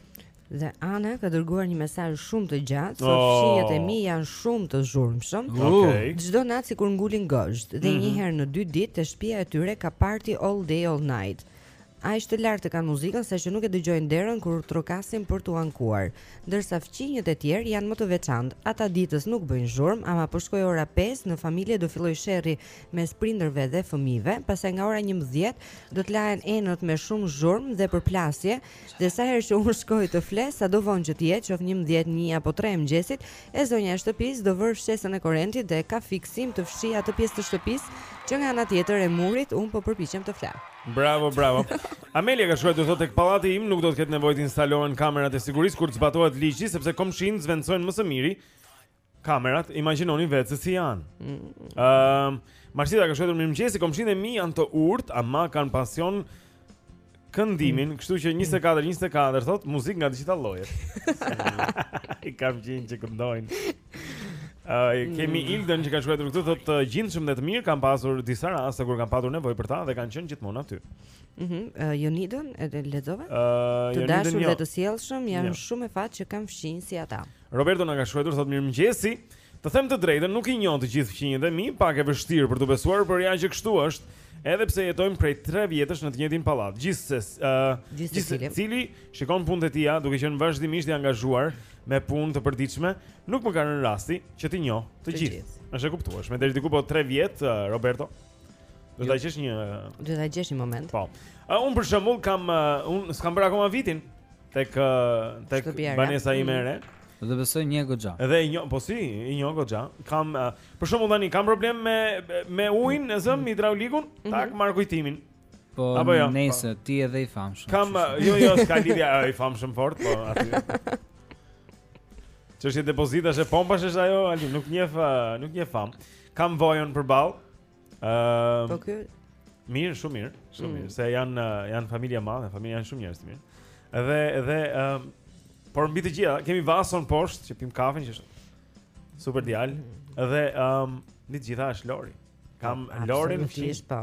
Dhe Ana ka dërguar një mesazh shumë të gjatë, thotë oh. fqinjët e mi janë shumë të zhurmshëm. Okay. Çdo natë sikur ngulin gozhdë dhe mm -hmm. një herë në dy ditë te shtëpia e tyre ka party all day all night. Aq të lartë e kanë muzikën, saqë nuk e dëgjojnë derën kur trokasim për t'u ankuar. Ndërsa fqinjët e tjerë janë më të veçantë. Ata ditës nuk bëjnë zhurmë, ama po shkoi ora 5 në familje do fillojë sherri mes prindërve dhe fëmijëve, pastaj nga ora 11 do të lahen enët me shumë zhurmë dhe përplasje, Dhe sa herë që unë shkoj të fle, sado vonë që të jetë, qoftë 11, 1 apo 3 e mëngjesit, e zonja e shtëpisë do vërë fshesën e korentit dhe ka fiksim të fshijë atë pjesë të shtëpisë që nga ana tjetër e murit, unë po përpiqem të fle. Bravo, bravo. Amelia ka shkruar thotë tek pallati im nuk do të ketë nevojë të instalohen kamerat e sigurisë kur të zbatohet ligji sepse komshinjtë zëvendësojnë më së miri Kamerat, imagjinoni vetë se si janë. Ëm, mm. uh, Marsida ka shkruar mirëmëngjesi, komshinët e mi janë të urtë, ama kanë pasion këndimin, mm. kështu që 24 24 thotë muzikë nga të gjitha llojet. I kam fqinj që këndojnë. Uh, kemi mm. Ildën që ka shkruar këtu thotë të gjindshëm dhe të mirë ka pasur disa raste kur kam patur nevojë për ta dhe kanë qenë gjithmonë aty. Mhm. Mm uh, Jonidën e lexova. Uh, të dashur jo. dhe të sjellshëm, jam jo. shumë me fat që kam fqinj si ata. Roberto na ka shkruar thotë mirëmëngjesi. Të them të drejtën, nuk i njoh të gjithë fqinjët e mi, pak e vështirë për t'u besuar, por ja që kështu është, edhe pse jetojmë prej 3 vjetësh në të njëjtin pallat. Gjithsesi, ë, uh, gjithsecili shikon punët e tija, duke qenë vazhdimisht i angazhuar me punë të përditshme, nuk më ka rënë rasti që t'i njoh të, të gjithë. gjithë. Është e kuptueshme. Deri diku po 3 vjet, uh, Roberto. Do ta jo. gjesh një Do ta gjesh një moment. Po. Uh, un për shembull kam uh, un s'kam bërë akoma vitin. tek tek banesa ime e re. Mm. Dhe besoj njoh goxha. Dhe një, po si, njoh goxha. Kam uh, për shembull tani kam problem me me ujin, e zëm hidraulikun, mm -hmm. tak marr Kujtimin. Po Apo jo, nëse pa. Po. ti edhe i famshëm. Kam jo jo s'ka lidhje i famshëm fort, po aty. Çështje depozitash e pompash është ajo, ali nuk njeh nuk njeh famë. Kam Vojon përball. Ëm. Po ky Mirë, shumë mirë, shumë mm. mirë, se janë janë familje e madhe, familja janë shumë njerëz të mirë. Edhe edhe ëm por mbi të gjitha kemi Vason poshtë që pimë kafen që është super djal. Mm. Edhe ëm mbi të gjitha është Lori. Kam po, Lorin në fshish. Po.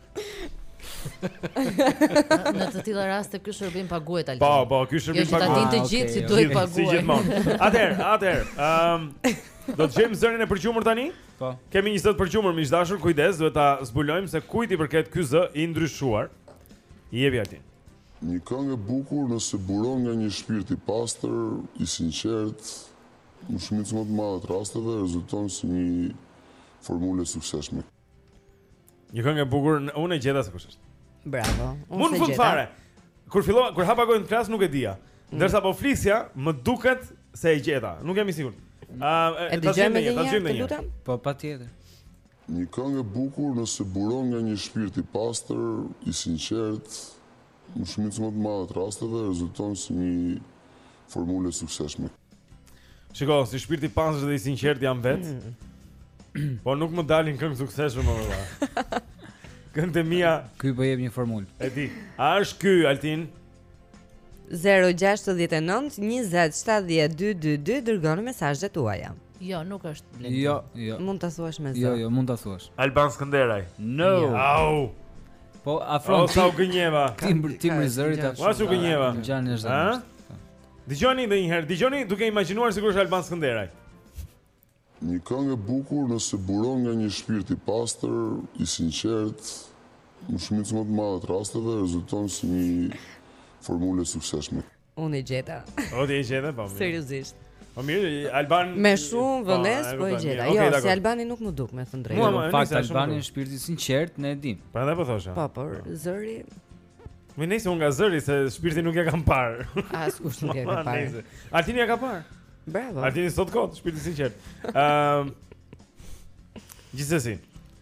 Në të tilla raste ky shërbim paguhet Altin. Po, po, ky shërbim paguhet. Jo, gjithsesi duhet paguar. Si gjithmonë. Atëherë, atëherë, ëm do të gjejmë zërin e përgjumur tani? Po. Kemi një zë të përgjumur miq të dashur, kujdes, duhet ta zbulojmë se kujt i përket ky zë i ndryshuar. Jepi Altin. Një këngë e bukur nëse buron nga një shpirt i pastër, i sinqertë, në shumicën më të madhe të rasteve rezulton si një formulë e suksesshme. Një këngë e bukur, unë e gjeta se kush është. Bravo. Unë s'e gjeta fare. Kur fillova, kur hapa gojën të flas nuk e dija. Mm. Ndërsa po flisja, më duket se e gjeta. Nuk jam i sigurt. Ëh, e dëgjojmë edhe një herë, të lutem. Po patjetër. Një këngë e bukur nëse buron nga një shpirt i pastër, i sinqertë, Në shumicën më të madhe të rasteve rezulton si një formulë e suksesshme. Shiko, si shpirt i pastër dhe i sinqertë jam vetë. Mm. Po nuk më dalin këngët e suksesshme mua valla. Këngët e mia. Ky po jep një formulë. E di. A është ky Altin? 069 20 70 222 dërgoni mesazhet tuaja. Jo, nuk është Blendi. Jo, jo. Mund ta thuash me zë. Jo, jo, mund ta thuash. Alban Skënderaj. No. Au. Po afron. O sa u gënjeva. Timbri timbri i zërit atë. Sa u gënjeva. I ngjan është. Ha? Dëgjoni edhe një herë. Dëgjoni duke imagjinuar sikur është Alban Skënderaj. Një këngë e bukur nëse buron nga një shpirt i pastër, i sinqertë, në shumicën më të madhe të rasteve rezulton si një formulë e suksesshme. Unë e gjeta. O ti e gjeta po. Seriozisht. Po mirë, Alban me shumë po, vënes po e gjeta. Jo, okay, si Albani nuk m'u duk me thënë të drejtën. Mua në fakt Albani është shpirt i sinqertë, ne e dim. Prandaj po thosha. Po, por zëri U nisa unë nga zëri se shpirtin nuk e kam parë. Askush nuk e ka parë. Altini e ka parë. Bravo. Altini s'thotë kot, shpirt i sinqertë. Ëm. Ehm, um, Gjithsesi.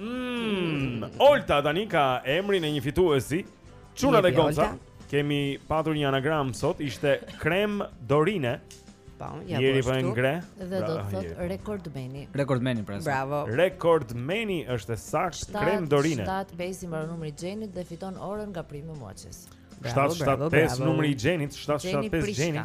Mmm, Olta tani ka emrin e një fituesi. Çuna dhe goca. Kemi patur një anagram sot, ishte krem dorine. Po, ja Jeri po ngre. Dhe do të thotë rekordmeni. Rekordmeni pra. Bravo. Rekordmeni është e saktë krem dorine. 775 i mbaron numri i Xhenit dhe fiton orën nga Prime Watches. 775 numri i Xhenit, 775 Xheni.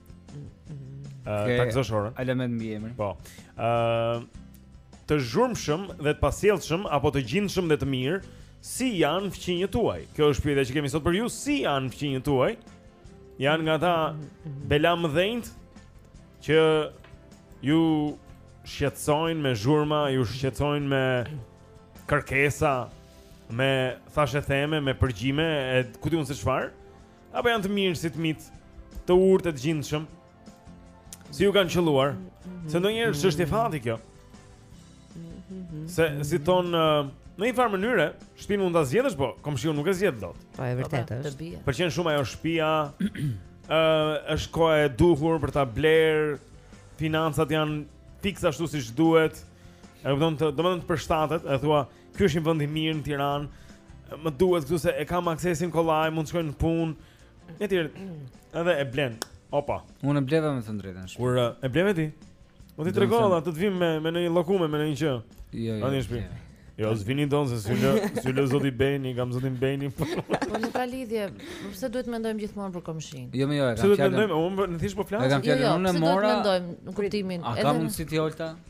Ëh, ta gëzosh orën. Element mbi emrin. Po. Ëh, të zhurmshëm dhe të pasjellshëm apo të gjindshëm dhe të mirë, si janë fqinjët tuaj? Kjo është pyetja që kemi sot për ju, si janë fqinjët tuaj? Janë nga ata belamëdhenjtë që ju shqetësojnë me zhurma, ju shqetësojnë me kërkesa, me thashetheme, me përgjime, e ku di unë se çfarë? Apo janë të mirë si të mitë, të urtë e të gjindshëm. Si ju kanë qëlluar? Se ndonjëherë është çështje fati kjo. Se si ton në një farë mënyre, shtëpinë mund ta zgjedhësh, po komshiun nuk e zgjedh dot. Po e vërtetë është. Të Pëlqen shumë ajo shtëpia. Ë është koha e duhur për ta blerë. Financat janë fiks ashtu siç duhet. E kupton të, domethënë të përshtatet, e thua, Ky është një vend i mirë në Tiranë. Më duhet këtu se e kam aksesin kollaj, mund të shkoj në punë. Etj. Edhe e blen. Opa. Unë e bleva me të drejtën. Kur e bleve ti? Po ti tregoja, do të vim me me një llokume, me një gjë. Jo, jo. Në një shpi. Jo, s'vini dot se s'ju lë, s'ju lë zoti Beni, kam zotin Beni. Po nuk ka lidhje. Pse duhet të mendojmë gjithmonë për komshin? Jo, më jo, e kam fjalën. Pse duhet të mendojmë? Unë thjesht po flas. E kam fjalën, jo, jo, unë e mora. Pse duhet të mendojmë në kuptimin? A ka mundësi ti Olta?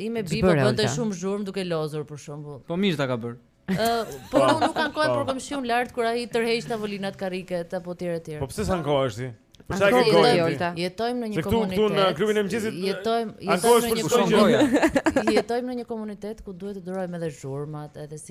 Im bir po bënte shumë zhurmë duke lozur për shembull. Po mirë ta ka bërë. Ë, po unë nuk ankohem për komshiun lart kur ai tërheq tavolinat karriket e të tjera etj. Po pse s'ankohesh ti? Po sa ke gojë? Jetojmë në një komunitet. Këtu në klubin e mëngjesit. Jetojmë, jetojmë në një komunitet. Jetojmë në një komunitet ku duhet të durojmë edhe zhurmat, edhe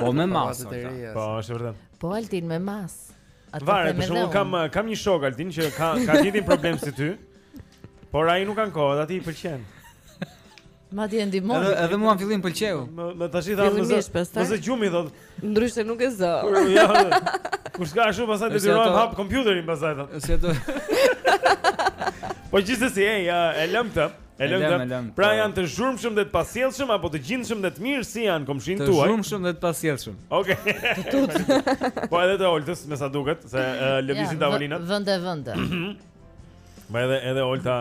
Po me masë. Po, është vërtet. Po Altin me masë. Vare, për shembull kam, kam një shok Altin që ka, ka të njëjtin problem si ty Por ai nuk ankohet, atij i pëlqen Madje e ndihmon Edhe, edhe mua në fillim më pëlqeu Më, më tash i thashë Më zë gjumi thotë Ndryshe nuk e zë ja, Kur s'ka ashtu pastaj të dyrojmë hap kompjuterin pastaj thotë Se do Po gjithsesi e, e lëmë të E lëmë. Pra po. janë të zhurmshëm dhe të pasjellshëm apo të gjindshëm dhe të mirë si janë komshinjtë tuaj? Të zhurmshëm dhe të pasjellshëm. Okej. Okay. po edhe të Oltës, me sa duket, se uh, lëvizin ja, tavolinat. Vende vende. Ma edhe edhe Olta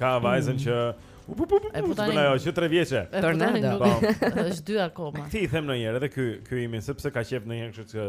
ka vajzën që u pu pu pu. E po tani ajo që 3 vjeçe. E po tani nuk po. është dy akoma. Ti i them ndonjëherë edhe ky ky imi sepse ka qejf ndonjëherë kështu që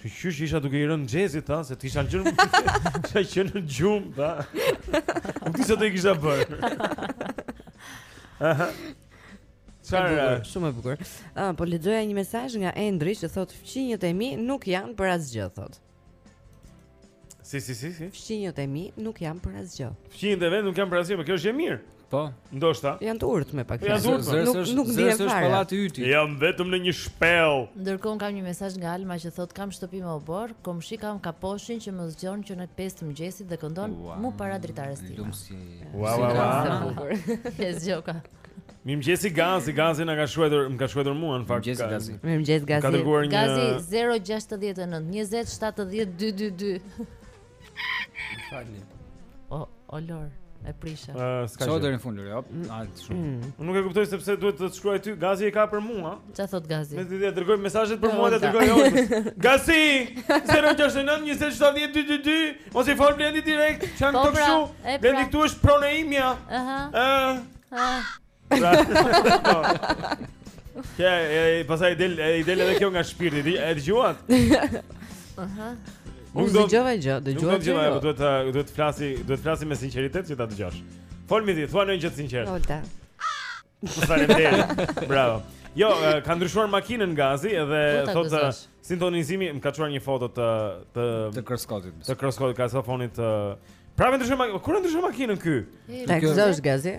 Që qysh isha duke i rënë xhezit tha, se ti isha në gjumë, isha që në gjumë, tha. Nuk di se ç'të kisha bërë. Aha. Çfarë? Shumë e bukur. Ëh, po lexoja një mesazh nga Endri që thotë fqinjët e mi nuk janë për asgjë, thotë. Si si si si. Fqinjët e mi nuk janë për asgjë. Fqinjët e vet nuk janë për asgjë, por kjo është e mirë. Po. Ndoshta. Janë të urtë me pak. Janë të urtë. Nuk nuk ndihen fare. Është pallati yti. Jam vetëm në një shpellë. Ndërkohë kam një mesazh nga Alma që thotë kam shtëpi me oborr, komshi kam kaposhin që më zgjon që në 5 të mëngjesit dhe këndon wow. mu para dritares time. Lum si. Wow, wow, wow. E zgjoka. Mirëmëngjesi Gazi, Gazi na ka shkruajtur, më ka shkruajtur mua në fakt. Mëngjesi Gazi. Mirëmëngjesi Gazi. Ka dërguar një Gazi 069 20 70 222. Falni. O, o lor, e prisha. Uh, ska Ço deri në fund, jo. Ah, shumë. Mm. Unë nuk e kuptoj se pse duhet të shkruaj ty. Gazi e ka për mua. Ça thotë Gazi? Me ditë dërgoj mesazhet për mua, ta dërgoj unë. Gazi, 069 27 222, mos i fol Blendit direkt, çan po, të pra, fshu. Pra. Blendi këtu është pronë imja. Aha. Ëh. Ah. Pra. Ja, e pastaj del i del edhe kjo nga shpirti. E dëgjuat? Aha. Unë do të dëgjova gjë, dëgjova. Unë dëgjova, po duhet të duhet të flasi, duhet të flasi me sinqeritet që ta dëgjosh. Fol me ti, thuaj ndonjë gjë të sinqertë. Volta. Faleminderit. Bravo. Jo, ka ndryshuar makinën Gazi edhe thotë sintonizimi, më ka çuar një foto të të të kruskotit. Të kruskotit ka telefonit. Prapë ndryshon makinën, kur ndryshon makinën ky? Ta gëzosh Gazi.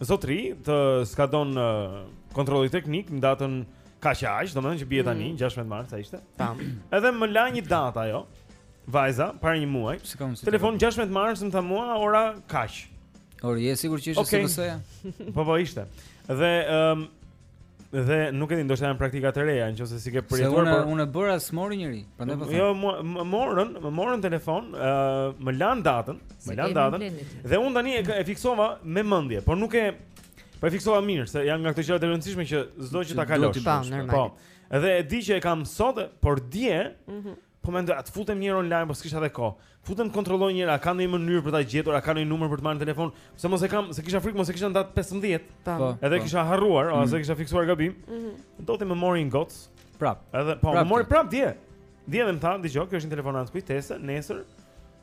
Zotri të skadon uh, kontrolli teknik në datën kaq e aq, domethënë që bie tani mm. 16 mars a ishte? Tam. Edhe më la një datë ajo. Vajza para një muaj. Shikon si telefon 16 mars më tha mua ora kaq. Ora je sigurt që ishte okay. SMS-ja? Po po ishte. Dhe ëm um, Dhe nuk e di, ndoshta janë praktika të reja, nëse s'i ke përjetuar. Unë por... unë bëra, s'mori njeri, prandaj po them. Jo, më morën, më morën në telefon, ë uh, më lanë datën, më lanë datën. Dhe unë tani e, e fiksova me mendje, por nuk e po e fiksova mirë se janë nga këto gjëra të rëndësishme që s'do që ta kalosh. Po, po. Edhe e di që e kam sot, por dje, mm -hmm. Po mendoj, a të futem një herë online, po s'kisha edhe kohë. Futem të kontrolloj një herë, a ka ndonjë mënyrë për ta gjetur, a ka ndonjë numër për të marrë në telefon? Se mos e kam, se kisha frikë mos e kisha në datë 15. Tam. Po. Edhe po. kisha harruar, mm. ose kisha fiksuar gabim. Mm -hmm. Dhe të më mori një gocë. Prapë. Edhe po, më mori prapë dje. Dje më tha, dëgjo, kjo është një telefonatë kujtese, nesër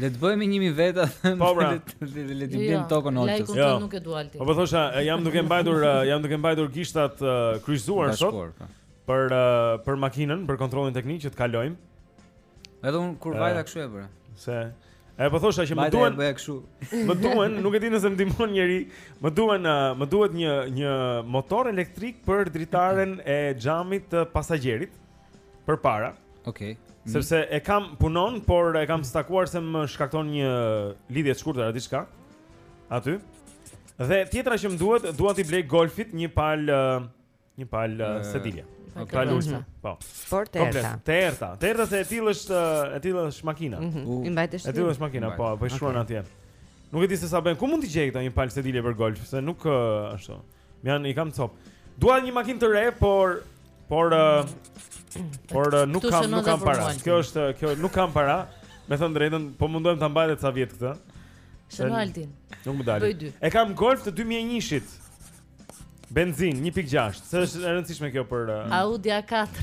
Le të bëhemi njëmi vetë atë. Po pra, le të le të jo, tokën Olcës. Like-un, jo. nuk e dua Altin. Po, po thosha, jam duke mbajtur, jam duke mbajtur gishtat kryqëzuar sot. Po. Për për makinën, për kontrollin teknik që të kalojmë. Edhe unë kur vajta kështu e bëra. Se E po thosha që më duhen, bëj kështu. Më duhen, nuk e di nëse më ndihmon njeri, më duhen më duhet një një motor elektrik për dritaren e xhamit të pasagjerit. përpara. Okej. Okay. Mm. Sepse e kam punon, por e kam stakuar se më shkakton një lidhje të shkurtër diçka. Aty. Dhe tjetra që më duhet, dua t'i blej golfit një palë një palë uh, sedilje. Një palë ulësa. Mhm. Po. Por të errëta. Të errëta. Të errëta se e tillë është e tillë është makina. Mm -hmm. uh. I mbajtesh ti. E tillë është makina, po, po i shkruan okay. atje. Nuk e di se sa bën. Ku mund t'i gjej këto një palë sedilje për golf, se nuk ashtu. Janë i kam copë. Dua një makinë të re, por por uh, por uh, nuk kam nuk kam para. Kjo është kjo nuk kam para. Me thënë të drejtën, po mundohem ta mbaj edhe ca vjet këtë. Shëno Altin. Nuk më dalin. E kam Golf të 2001-shit. Benzin 1.6. S'është e rëndësishme kjo për uh... Audi A4.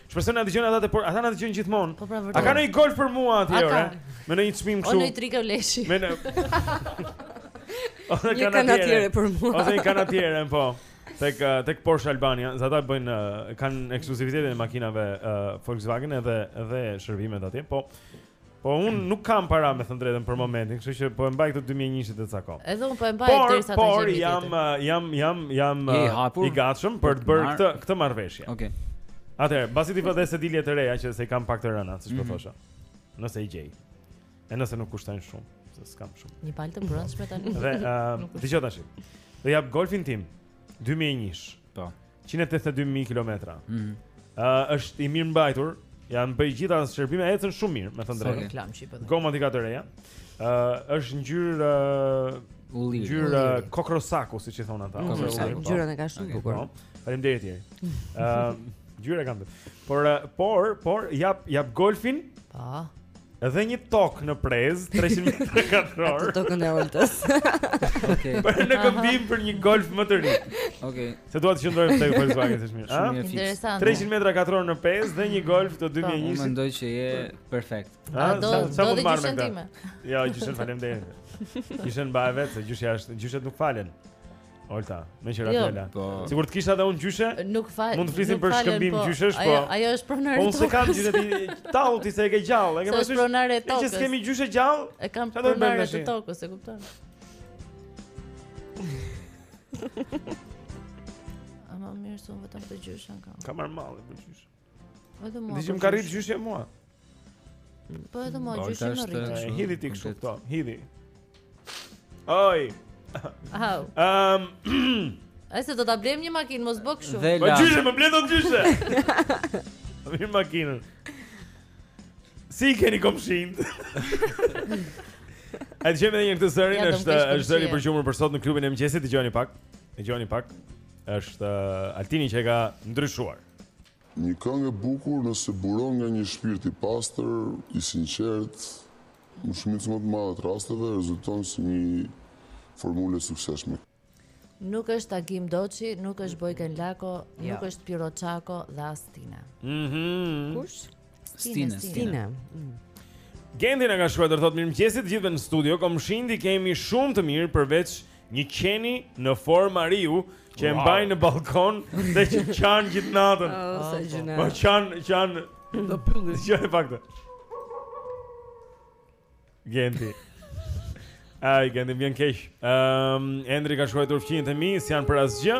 Shpresoj na dëgjojnë ata te Porsche ata na dëgjojnë gjithmonë. Po pra vërtet. A ka ndonjë golf për mua atje ore? Me ndonjë çmim kështu. O ndonjë trikë leshi. Me në... Ose kanatiere për mua. Ose kanatiere, po. Tek eh, tek Porsche Albania, se ata bëjnë eh, kanë ekskluzivitetin e makinave uh, Volkswagen edhe edhe shërbimet atje, po. Po un nuk kam para me thënë drejtën për momentin, kështu që po e mbaj këtë 2001-shin, Çako. Edhe un po e mbaj derisa të gjej. Por jam jam jam jam i gatshëm për të bërë këtë këtë marrëveshje. Okej. Okay. Atëherë, mbasi ti po dhe sedilje të reja që se i kam pak të rëna, siç po mhm. thosha. Nëse i gjej. E nëse nuk kushtojnë shumë, se s'kam shumë. Një palë të brendshme tani. Dhe dëgjoj tash. Do jap golfin tim 2001-sh. Po. 182 mijë kilometra. Ëh, mm -hmm. është i mirë mbajtur. Janë bërë gjitha shërbime, ecën shumë mirë, me thënë drejtë. Reklam çip atë. Gomat i ka të reja. Ëh, është ngjyrë ulliri, ngjyrë kokrosaku, siç i thon ata. Mm -hmm. Ngjyrën e ka shumë bukur. Po. Faleminderit Jeri. Ëh, ngjyra e kam. Por por por jap jap golfin. Po. Dhe një tokë në Prezë, 300 metra katror. Atë tokën e Oltës. Okej. Për në këmbim për një golf më të ri. Okej. Se dua të qëndroj te Volkswagen se është. Shumë mirë. Interesant. 300 metra katror në Prezë dhe një golf të 2001. Po. Unë mendoj që je perfekt. A do të do të gjyshen time? Jo, gjyshen faleminderit. Gjyshen mbaje vetë, gjyshja është, gjyshet nuk falen. Olta, me qira jo. fjala. Po. Sikur të kisha dhe unë gjyshe? Nuk fal. Mund të flisim për shkëmbim po, gjyshesh, po. Ajo është pronare. Po unë s'e kam gjyshen ti tallu ti se e ke gjallë, e ke pasur. Është pronare e tokës. Ti ke një gjyshe gjallë? E kam pronare të tokës, e kupton? Ama mirë, unë vetëm të gjyshen kam. Më ka marrë malli për gjyshen. Edhe mua. Dhe më ka rrit gjyshja mua. Po edhe mua gjyshja më rrit. Hidhi ti kështu këto. Hidhi. Oj. Au. Ehm. Ai se do ta blem një makinë, mos bëj kështu. Po gjyshe më blen dot gjyshe. Një makinë. Si i keni komshinjtë? A dëgjojmë edhe një këtë zërin, ja, është, është zëri për gjurmuar për sot në klubin e mëngjesit, dëgjoni pak, dëgjoni pak, është uh, Altini që e ka ndryshuar. Një këngë e bukur nëse buron nga një shpirt i pastër, i sinqertë, në shumicën më të madhe të rasteve rezulton si një formulë e suksesshme. Nuk është Agim Doçi, nuk është Bojken Lako, nuk është Pirro Çako dhe as Stine. Mhm. Kush? Stine, Stine. Genti na ka shkruar dhe thotë mirëmëngjes të gjithëve në studio. Komshinjtë i kemi shumë të mirë përveç një qeni në formë ariu që e mbajnë në balkon dhe që qan gjithë natën. Po qan qan do pyllin. Gjë e faktë. Genti. Ai Genti më vjen keq. Ëm ehm, um, Endri ka shkruar fqinjët e mi, s'janë për asgjë.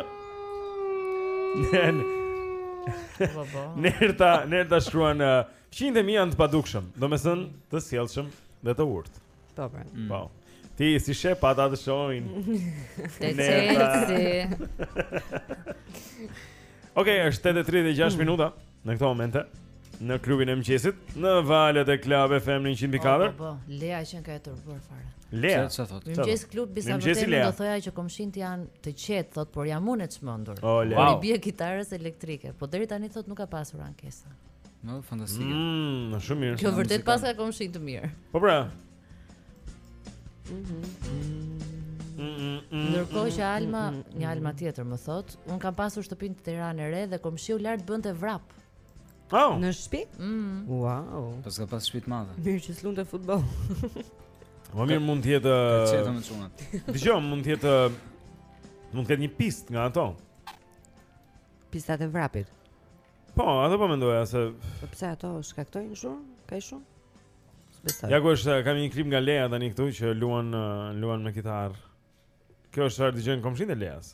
Nerta, Nerta shkruan fqinjët e mi janë të padukshëm, domethënë të sjellshëm dhe të urtë. Po. Po. Mm. po. Ti s'i shef po ata të shohin. Nerta. Okej, okay, është 8:36 minuta në këtë momente. Në klubin e mëngjesit, në valët e Club FM në 104 Po, po, po, Lea qenka e tërbuar fare Lea? Çfarë thotë? Mirëmëngjes klubi, sa për temën Lea. do thoja që komshinjtë janë të qetë, thotë, por jam unë e çmendur O, Lea Po i bie kitarës elektrike, po deri tani thotë nuk ka pasur ankesa Në, fantastike Mmm, shumë mirë Kjo vërtet paska komshinj të mirë Po pra Ndërkohë që Alma, një Alma tjetër më thotë, unë kam pasur shtëpinë te Tirana e re dhe komshiu lart bënte vrap. Oh. Në shtëpi? Mm. Wow. Paska pas shtëpi të madhe. Mirë që s'luante futboll. Po mirë mund të jetë me çunat. Dëgjo mund të jetë mund të ketë një pistë nga ato. Pistat e vrapit. Po, ato po mendoja se Po pse ato shkaktojnë zhurmë? Kaq shumë? Besoj. Ja ku është, kam një klip nga Lea tani këtu që luan luan me kitarë. Kjo është çfarë dëgjojnë komshinjtë e Leas.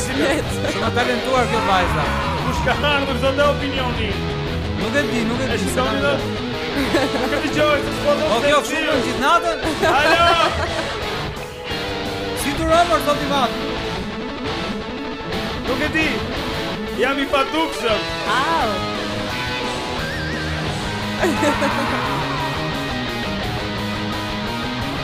Shumë e talentuar kjo vajza. Kush ka ardhur këtu dhe opinioni? Nuk e di, nuk e di. E shikoni do? Nuk e dëgjoj, po do të. Okej, okay, zhurmë gjithë natën. Alo. Si duron po zot i madh? Nuk e di. Jam i padukshëm. Au. Ha ha ha ha.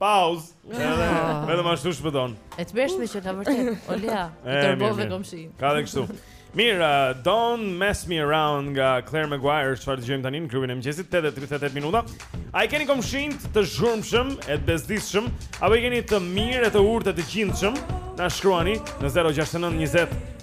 Pauzë. Edhe vetëm ashtu shpëton. E të bërshme që ka vërtet. O Lea, i tërbove komshinjtë. Ka dhe kështu. Mirë, uh, don't mess me around nga Claire Maguire, çfarë dëgjojmë tani në klubin e mëngjesit 8:38 minuta. A i keni komshinjtë të zhurmshëm, e të bezdisshëm, apo i keni të mirë e të urtë e të gjindshëm? Na shkruani në 069 20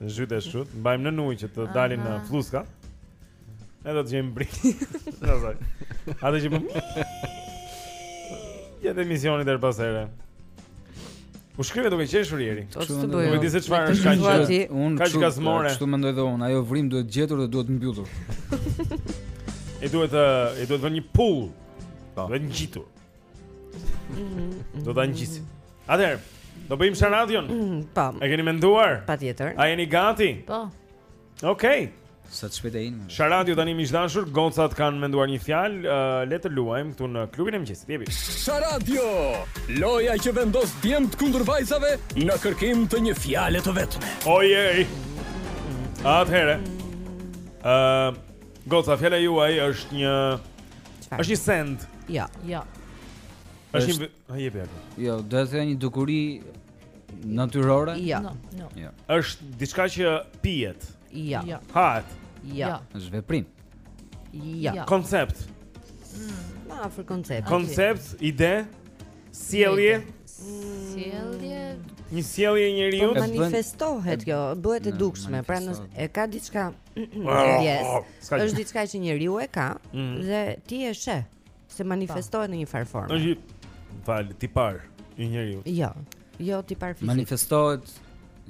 E zhysim, e mbajmë nën ujë që të dalin flluska E do të gjejmë vrimë Në zaj Ate që pëmë Gjete misionit e rëpasere U shkrive duke qeshur ieri. Po të bëj. Nuk e di se çfarë është kaq. Unë kaq gazmore. Kështu mendoj dhe unë, ajo vrimë duhet gjetur dhe duhet mbyllur. E duhet e duhet vënë një pullë. Po. Duhet ngjitur. Do ta ngjisim. Atëherë, do bëjmë Sharadion. Mm, po. E keni menduar? Patjetër. A jeni gati? Po. Okej. Okay. Sa të shpejtë jemi. Sharadio tani miq të dashur, gocat kanë menduar një fjalë, uh, le të luajmë këtu në klubin e mëngjesit. Jepi. Sharadio. Loja që vendos djemtë kundër vajzave në kërkim të një fjale të vetme. Ojej. Atëherë. Ëm uh, Goca, fjala juaj është një Çfarë? Është një send. Jo. Jo. Është një a jepi atë. Jo, do të thotë një dukuri natyrore? Jo. No, no. Jo. Është diçka që pihet. Jo. jo. Hahet. Jo. jo. Është veprim. Jo. jo. Koncept. Mm. Më afër koncept. Koncept, ide, sjellje. Sjellje. Një sjellje njeriu. Po manifestohet kjo, bëhet e dukshme. Pra e ka diçka Yes. Është diçka që njeriu e ka mm. dhe ti e sheh se manifestohet në një farë forme. Është vallë tipar i njeriut. Jo. Jo tipar fizik. Manifestohet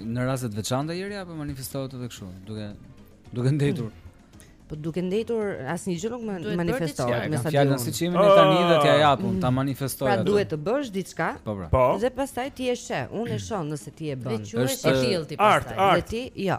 në raste të veçanta Jeri apo manifestohet edhe kështu, duke duke ndenjur. Po duke ndenjur asnjë gjë nuk më manifestohet me sa duhet. Fjalën siç jemi ne tani dhe t'ia ah. japun, ta manifestojë. Pra duhet të bësh diçka. Po, pra. po. Dhe pastaj ti e sheh, unë e shoh nëse ti e bën. Është e tillë ti pastaj. Dhe ti, jo.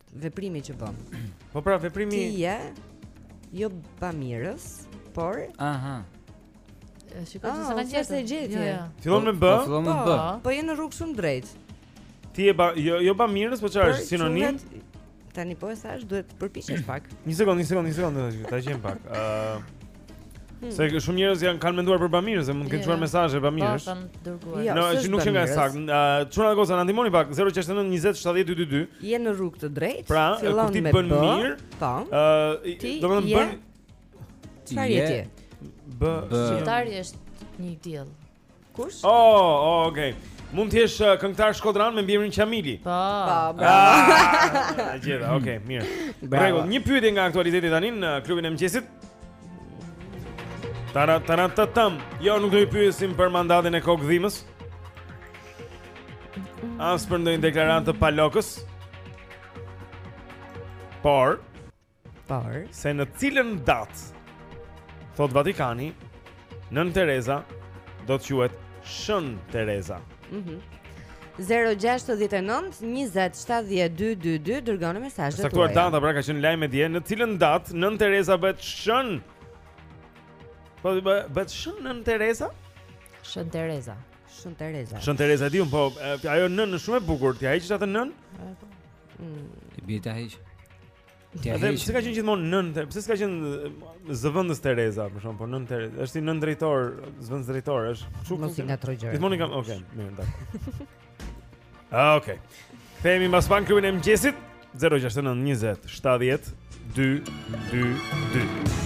Veprimi që bën. Po pra veprimi. Ti je jo bamirës, por Aha. Është kjo që s'e ah, kanë gjetur. Është gjetje. Jo, jo. Fillon me B. Po, fillon me B. Po, po je në rrugë shumë drejt. Ti je jo jo bamirës, po çfarë është sinonim? Tani po e thashë, duhet të përpiqesh pak. Një sekond, një sekond, një sekond, ta gjejmë pak. Ëh. Hmm. Se shumë njerëz janë kanë menduar për bamirës, se mund të kenë çuar yeah. mesazhe bamirës. Po, kanë dërguar. Jo, no, nuk qenka e saktë. Çuna goca na ndihmoni pak 069 20 70 222. Je në rrugë të drejtë. Pra, kur ti bën mirë, po. Ë, do të bën Çfarë je ti? B. Shqiptari është një diell. Kush? Oh, oh, okay. Mund të jesh uh, këngëtar shkodran me mbiemrin Qamili. Po. Po, ah, bravo. Ah, Gjithë, okay, mirë. Bravo. Një pyetje nga aktualiteti tani në klubin e mëngjesit. Tara tara ta tam. Jo, nuk do t'i pyesim për mandatin e Kokëdhimës. As për ndonjë deklaratë të Palokës. Por Por se në cilën datë thotë Vatikani, Nënë Tereza do të quhet Shën Tereza. Mhm. Mm 069 20 70 222 Dërgoni mesazhet tuaja Caktuar data pra ka qenë lajm dje Në cilën datë Nënë Tereza bëhet shën Po bëhet shën Nënë Tereza? Shën Tereza Shën Tereza Shën Tereza e di unë po Ajo nënë shumë e bukur T'ia heqësh atë nënë? Po. Mm. Ti bie t'ia heqësh Ja, dhe pse ka qenë gjithmonë nënë, pse s'ka qenë zëvendës Tereza, për shkak po Nënë Tereza, është si nëndrejtor, zëvendësdrejtor, është kështu. Mos i ngatërro gjërat. Gjithmonë kam, okay, mirë, dakord. Ah, okay. Kthehemi mbas pak klubin e mëngjesit 069 20 70 222.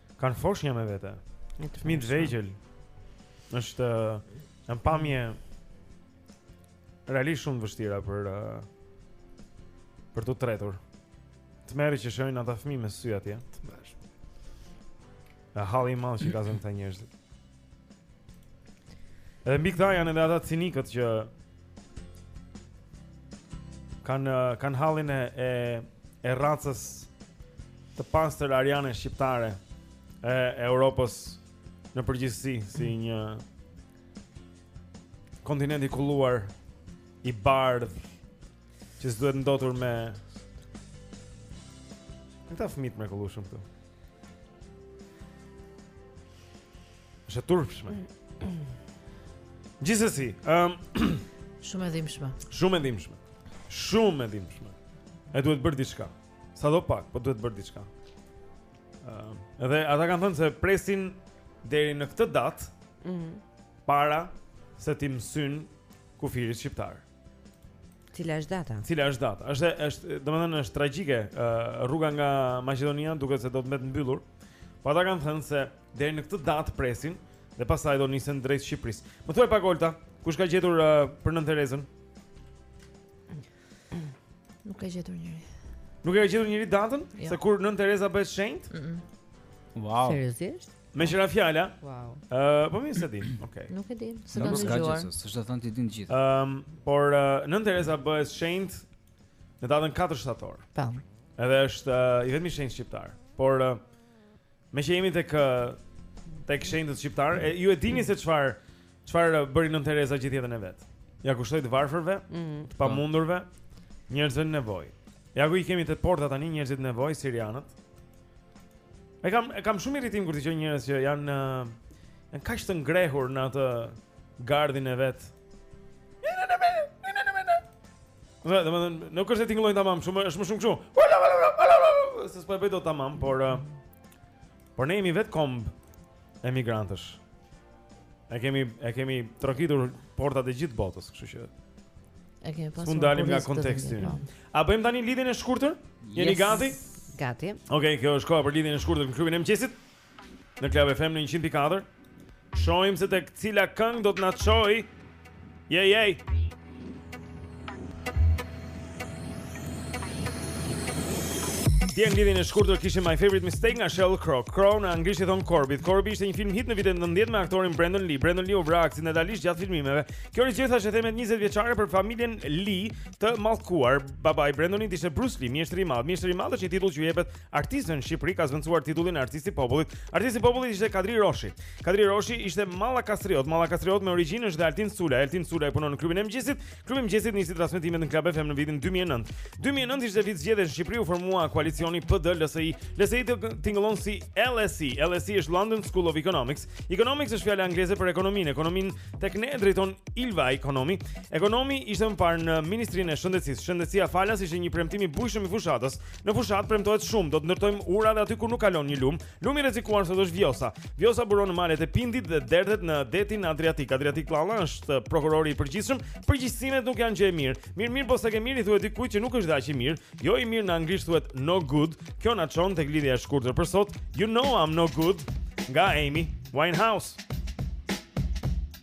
Kanë foshnja me vete. Fëmijë të vegjël. Është një pamje realisht shumë e vështirë për për t'u tretur. Tmerri që shohin ata fëmijë me sy atje. Të bash. A halli i madh që ka zënë këta njerëzit. Edhe mbi këta janë edhe ata cinikët që kanë eh, kanë hallin e e, e racës të pastër ariane shqiptare e Europës në përgjithësi si një kontinent i kulluar i bardhë që s'duhet ndotur me këta fëmijët e mrekullueshëm këtu. Është e turpshme. Gjithsesi, ëm um, shumë e dhimbshme. Shumë e dhimbshme. Shumë e dhimbshme. Aty duhet bërë diçka. Sado pak, po duhet bërë diçka. Ëm, um, edhe ata kanë thënë se presin deri në këtë datë. Mhm. Mm para se t'i mësyjnë kufirit shqiptar. Cila është data? Cila është data? Është është, domethënë është tragjike. Uh, rruga nga Maqedonia duket se do të mbetet mbyllur. Po ata kanë thënë se deri në këtë datë presin dhe pastaj do nisen drejt Shqipërisë. Më thuaj pak Olta, kush ka gjetur uh, për Nënë Terezën? Nuk ka gjetur njeri. Nuk e ka gjetur njeri datën jo. se kur Nënë Tereza bëhet shenjtë? Mm -mm. Wow. Seriozisht? Meqë ra fjala wow. uh, Po mirë s'e dinë okay. Nuk e dinë S'e kanë dëgjuar S'është e thënë ta dinë të gjithë um, Por uh, Nënë Tereza bëhet shenjtë Në datën 4 shtator Pa po. Edhe është uh, i vetmi shenjt shqiptar Por uh, Meqë jemi tek Tek shenjtët shqiptarë e, Ju e dini se çfarë Çfarë bëri Nënë Tereza gjithë jetën e vet? Ia kushtoi të varfërve, mm. të pamundurve, njerëzve në nevojë. Ja ku i kemi te porta tani njerëzit në nevojë sirianët. E kam e kam shumë irritim kur dëgjoj njerëz që janë janë kaq të ngrehur në atë gardhin e vet. Domethënë, nuk është se tingëllojnë tamam, shumë, është më shumë kështu. Se s'po e bëj dot tamam, por... Por ne jemi vetë komb emigrantësh. Ne kemi kemi trokitur portat e gjithë botës, kështu që e kemi pasur. Mund të dalim nga konteksti. A bëjmë tani lidhjen e shkurtër? Jeni yes. gati? Gati. Okej, okay, kjo është koha për lidhjen e shkurtër në klubin e mëngjesit. Në Club FM në 104. Shohim se tek cila këngë do të na çojë. Jej, jej. Dje në lidhjen e shkurtër kishim My Favorite Mistake nga Sheryl Crow. Crow në anglisht i thonë korbit. Korbi ishte një film hit në vitet 90 me aktorin Brandon Lee. Brandon Lee u vra aksidentalisht gjatë filmimeve. Kjo ringjalli thashethemet 20 vjeçare për familjen Lee të mallkuar. Babai i Brandonit ishte Bruce Lee, mjeshtri i madh. Mjeshtri i madh është një titull që jepet Artistëve në Shqipëri ka zëvendësuar titullin e Artistit të Popullit. Artisti i Popullit ishte Kadri Roshi. Kadri Roshi ishte mallakastriot, mallakastriot me origjinë është dhe Altin Sula. Altin Sula punon në klubin e mëngjesit. Klubi i mëngjesit nisi transmetimet në Club FM në vitin 2009. 2009 ishte vit zgjedhjesh në Shqipëri, u formua koalicioni PD LSI. LSI të tingëllon si LSE. LSE është London School of Economics. Economics është fjala angleze për ekonominë. Ekonominë tek ne drejton Milva Ekonomi. Ekonomi ishte më parë në Ministrinë e Shëndetësisë. Shëndetësia falas ishte një premtim i bujshëm i fushatës. Në fushatë premtohet shumë, do të ndërtojmë ura dhe aty ku nuk kalon një lum. Lumi i rrezikuar sot është Vjosa. Vjosa buron në malet e Pindit dhe derdhet në detin Adriatik. Adriatik Llalla është prokurori i përgjithshëm. Përgjithësimet nuk janë gjë e mirë. Mirë, mirë, po s'e ke mirë i thuhet dikujt që nuk është dhe aq i mirë. Jo i mirë në anglisht thuhet no good. Kjo na çon tek lidhja e shkurtër për sot. You know I'm no good. Nga Amy Winehouse.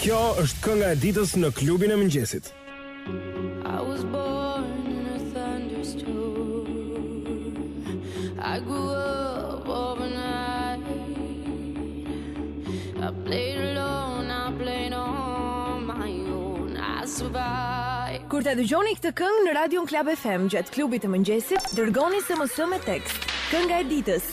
Kjo është kënga e ditës në klubin e mëngjesit. I was born in a thunderstorm. I grew up overnight. I played alone, I played on my own. I survived. Kur ta dëgjoni këtë këngë në radion Club FM gjatë klubit të mëngjesit, dërgoni SMS me tekst. Kënga e ditës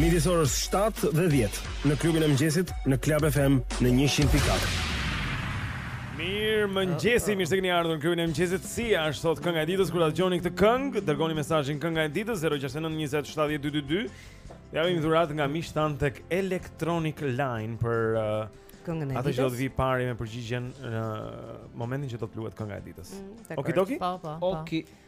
Midis orës 7 dhe 10 në klubin e mëngjesit në Club FM në 100.4. Mirëmëngjesi, mirë se keni ardhur në klubin e mëngjesit. Sia është sot kënga e ditës kur ta dëgjoni këtë këngë, dërgoni mesazhin kënga e ditës 069 20 70 222. Japim dhuratë nga miqtë tanë tek Electronic Line për uh, këngën e ditës. Atë që do të vijë i pari me përgjigjen në momentin që do të luhet kënga e ditës. Mm, Okidoki? Po, po, po. Oki.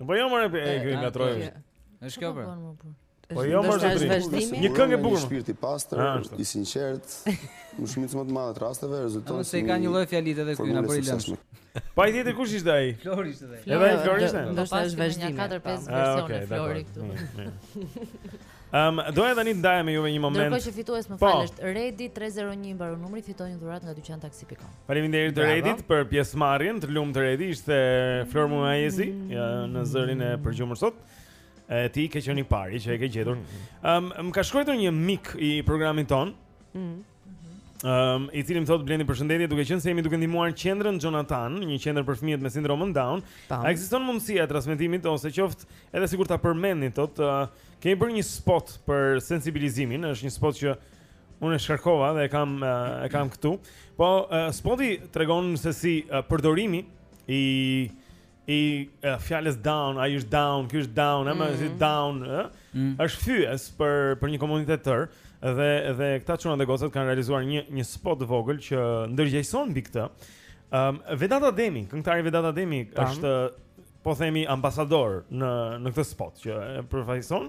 Po jo më e kjo nga trojë. Është kjo për. Po jo më zotri. Një këngë e bukur. Shpirti i pastër, ah, i sinqert. Më shumë më të madhe të rasteve rezulton. Ose ka një lloj fjalitë edhe këtu na bëri lësh. Po ai tjetri kush ishte ai? Flori ishte ai. Edhe ai Flori ishte. Do të është vazhdim. Ka 4-5 ah, versione Flori këtu. Ehm, do edhe tani të ndajem me juve një moment. Ndërkohë që fitues më po. falësh. Redi 301 mbaron numri, fiton një dhuratë nga dyqantaxi.com. Faleminderit Redit për pjesëmarrjen, të lumtë Redi, ishte Flor Mumajesi, në zërin e përgjumur sot. E ti ke qenë i pari që e ke gjetur. Ëm um, më ka shkruar një mik i programit tonë. Ëm mm. um, i cili më thotë Blendi përshëndetje, duke qenë se jemi duke ndihmuar qendrën Jonathan, një qendër për fëmijët me sindromën Down. A ekziston mundësia e transmetimit ose qoftë edhe sikur ta përmendni dot, uh, kemi bërë një spot për sensibilizimin, është një spot që Unë e shkarkova dhe e kam e kam këtu. Po uh, spoti tregon se si uh, përdorimi i i uh, fjalës down, ai është down, ky është down, ama mm. është down, ë? Mm. Është fyes për për një komunitet tërë dhe dhe këta çuna dhe gocat kanë realizuar një një spot të vogël që ndërgjegjëson mbi këtë. Ëm um, Vedat Ademi, këngëtari Vedat Ademi Tam. është po themi ambasador në në këtë spot që përfaqëson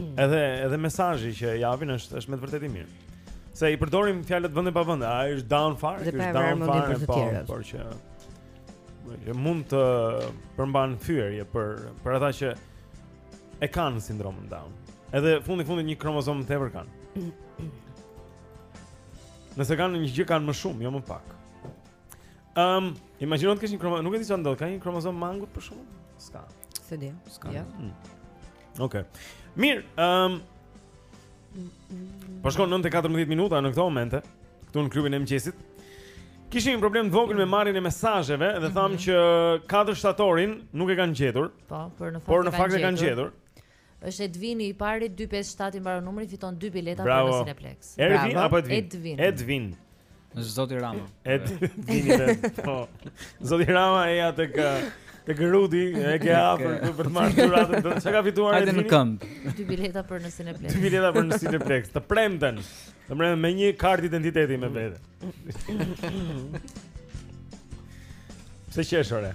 Edhe edhe mesazhi që japin është është me të vërtetë i mirë. Se i përdorim fjalët vend e pa vend, ai është down far, është down far për të po, tjerët. Por që që mund të përmban fyerje për për ata që e kanë sindromën down. Edhe fundi fundit një kromozom të tepër kanë. Nëse kanë një gjë kanë më shumë, jo më pak. Ehm, um, imagjino të kesh një kromozom, nuk e di çfarë ndodh, ka një kromozom mangut për shkakun? S'ka. S'e di. S'ka. Ja. Jo. Mm. Okej. Okay. Mirë, ëm um, Po shkon 9:14 minuta në këto momente, këtu në klubin e mëngjesit. Kishim një problem të vogël me marrjen e mesazheve dhe thamë mhm. që 4 shtatorin nuk e kanë gjetur. Po, por në fakt por në fakt e kanë gjetur. Është Edvini i pari 257 i mbaron numri fiton dy bileta për Cineplex. Bravo. Edvin apo Edvin? Edvin. Në Zoti Rama. E dini vetë. Po. Zoti Rama eja tek tek Rudi, e ke afër këtu për të marrë dhuratën. Çka ka fituar Hajde në këmbë. Dy bileta për në Cineplex. Dy bileta për në Cineplex. Të premten. Të premten me një kartë identiteti me vete. Se qeshore.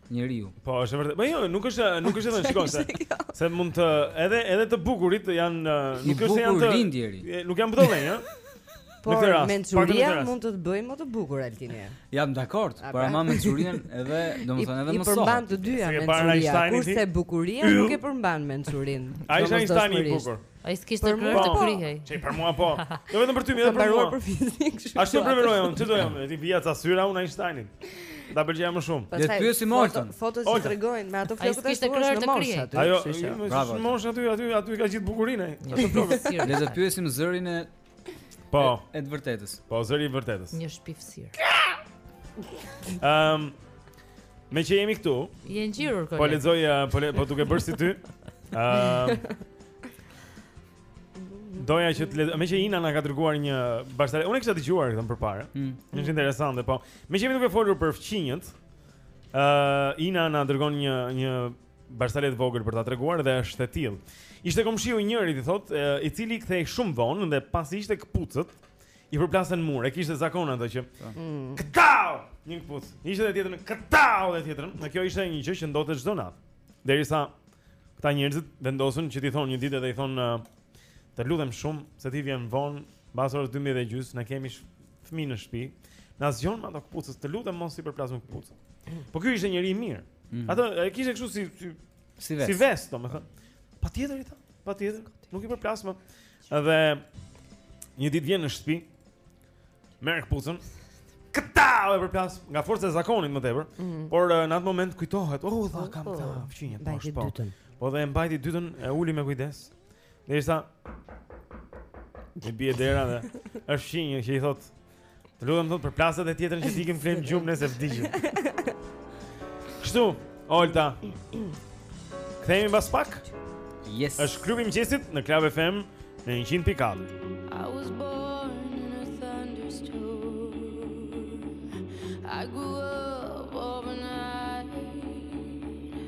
njeriu. Po, është vërtet. Po jo, nuk është, nuk është vetëm shikon se se mund të edhe edhe të bukurit janë nuk është se janë të, njeri. Nuk janë budallë, ëh. Po, mençuria mund të të bëjë më të bukur Altini. Jam dakord, por pra? ama mençurinë edhe, domethënë edhe më sot. I përmban të dyja mençuria, kurse bukuria nuk e përmban mençurinë. Ai është Einstein i bukur. Ai s'kish të kërkuar të krihej. Që për mua po. Jo vetëm për ty, edhe për mua. Për fizik. Ashtu preferoj unë, çdo jam, ti vija ca syra unë Einsteinin. Da bëjë më shumë. Le të pyesim Oltën. Fotot që tregojnë me ato flokët e shtuar në moshë aty. Ajo, bravo. Në moshë aty, aty, aty ka gjithë bukurinë. Le të pyesim zërin e Po. E të vërtetës. Po zëri i vërtetës. Një shpifsir. Ehm. Meqë jemi këtu. Je ngjirur këtu. Po lexoj, eh, po le, po duke bërë si ty. Ehm. Doja që të le... meqë Ina na ka dërguar një bashkëtare. Unë e kisha dëgjuar këtë përpara. Mm. Është interesante, po. Meqë jemi duke folur për fqinjët, ë uh, eh, Ina na dërgon një një Barsaletë e vogël për ta treguar dhe është e tillë. Ishte komshiu i njërit thotë, i cili kthehej shumë vonë dhe pasi hiqte këpucët, i përplaste në mur, e kishte zakon ato që. Po. Mm. Këtau! Një këpucë. Hiqte edhe tjetrën, këtau edhe tjetrën. Në kjo ishte një gjë që ndodhte çdo natë. Derisa këta njerëzit vendosën që t'i thonë një ditë dhe i thonë të lutem shumë se ti vjen vonë, mbas orës 12 e gjysmë, ne kemi fëmijë në shtëpi, na zgjon me ato këpucët, të lutem mos i përplas më këpucët. Po ky ishte njeri i mirë. Mm. Atë e kishte kështu si si si ves, si ves domethënë. Patjetër i tha, patjetër, nuk i përplas më. Dhe një ditë vjen në shtëpi, merr këpucën. Këtau e përplas nga forca e zakonit më tepër, mm -hmm. por eh, në atë moment kujtohet, oh, tha kam këta fqinjët poshtë. Po dhe e mbajti të dytën, e uli me kujdes. Derisa i bie dera dhe është fqinji që i thotë Të lutem thotë përplase dhe tjetrën që t'ikim të flemë gjumë ne se vdiqëm. Kështu, Olta. Kthehemi pas pak. Yes. Është klubi i mëngjesit në Club FM në 100.4. I was born in a thunderstorm. I grew up overnight.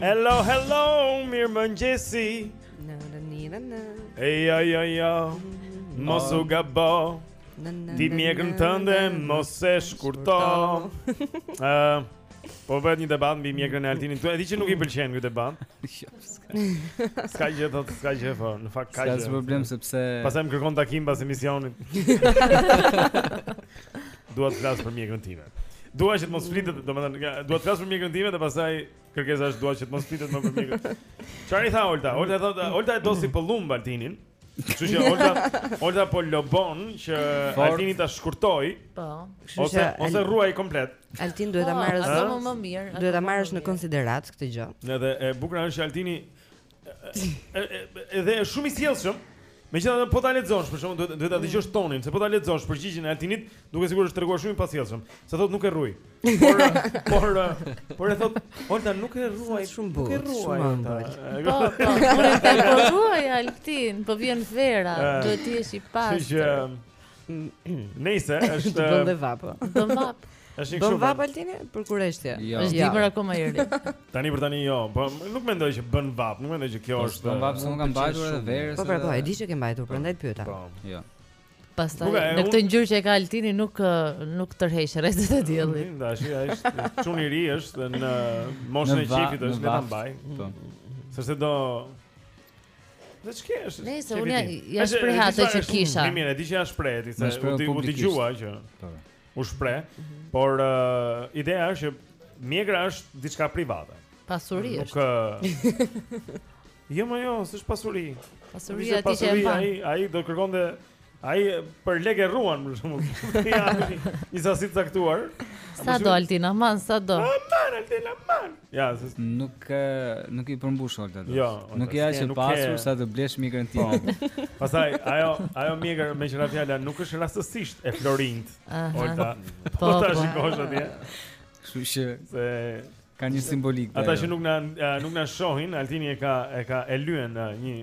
Hello, hello, mirëmëngjesi Në, në, në, në, në Ej, ej, ej, ej Mos u gabo Ti mjekrën tënde, mos e shkurto uh, Po bëhet një debat mbi mjekrën e Altinit. Unë e di që nuk i pëlqen ky debat. Jo, s'ka gjë thotë, s'ka gjë po, në fakt ka gjë. S'ka problem sepse pastaj më kërkon takim pas emisionit. Dua të flas për mjekrën time. Dua që të mos flitet, domethënë, dua të flas për mjekrën time dhe pastaj kërkesa është dua që të mos flitet më për mjekrën. Çfarë i tha Olta? Olta thotë, Olta e do si pëllumb Altinin. Kështu që Olta, Olta po lobon që Altini ta shkurtojë. Po. Ose ose ta rruajë komplet. Altin duhet ta po, marrësh më më mirë. Duhet ta marrësh në konsideratë këtë gjë. Edhe e bukur është që Altini Edhe është shumë i sjellshëm. Megjithatë po ta lexosh, për shembull duhet duhet ta dëgjosh tonin, se po ta lexosh përgjigjen e Altinit, duket sikur është treguar shumë i pasjellshëm. Se thotë nuk e rruaj. Por por por e thotë, "Olta nuk e rruaj shumë bukur." Nuk e rruaj. Po, po, rruaje Altin, po vjen vera, duhet të jesh i pastër. Kështu që Nëse është të bën dhe vap. Bën vap. Është një kështu. Bën vap Altini për kureshtje. Jo. Është dimër akoma i ri. Tani për tani jo, po nuk mendoj që bën vap, nuk mendoj që kjo po, është. Bën vap, se e kam mbajtur edhe verës. Po pra, po, e di që e ke mbajtur, prandaj të pyeta. Po. Jo. Pastaj në këtë ngjyrë që e ka Altini nuk nuk tërheq rrezet e diellit. Tashi, ai është çun i ri është në moshën e çifit është mirë ta mbajë. Po. Sepse do Dhe ç'ke është? Nëse unë ja shpreh atë që kisha. Mirë, mirë, e di që ja shpreh ti se u di u dëgjua që. Po. U shpreh, mhm. por uh, ideja është që mjekra është diçka private. Pasuri është. Nuk Jo më jo, s'është pasuri. Pasuria ti që e mban. Ai ai do kërkonte Ai për lek e rruan për shembull. Ja, një sasi të caktuar. Sa do Altin, aman, sa do. Aman Altin, aman. Ja, se nuk nuk i përmbush Alta. Jo, nuk je aq e pasur sa të blesh mjekrën tim. Po. Pastaj ajo, ajo mjekër meqë ra fjala nuk është rastësisht e florinjtë. Alta. Po, po ta po. shikosh atje. Kështu që se ka një simbolik. Ata që nuk na nuk na shohin, Altini e ka e ka e lyen në një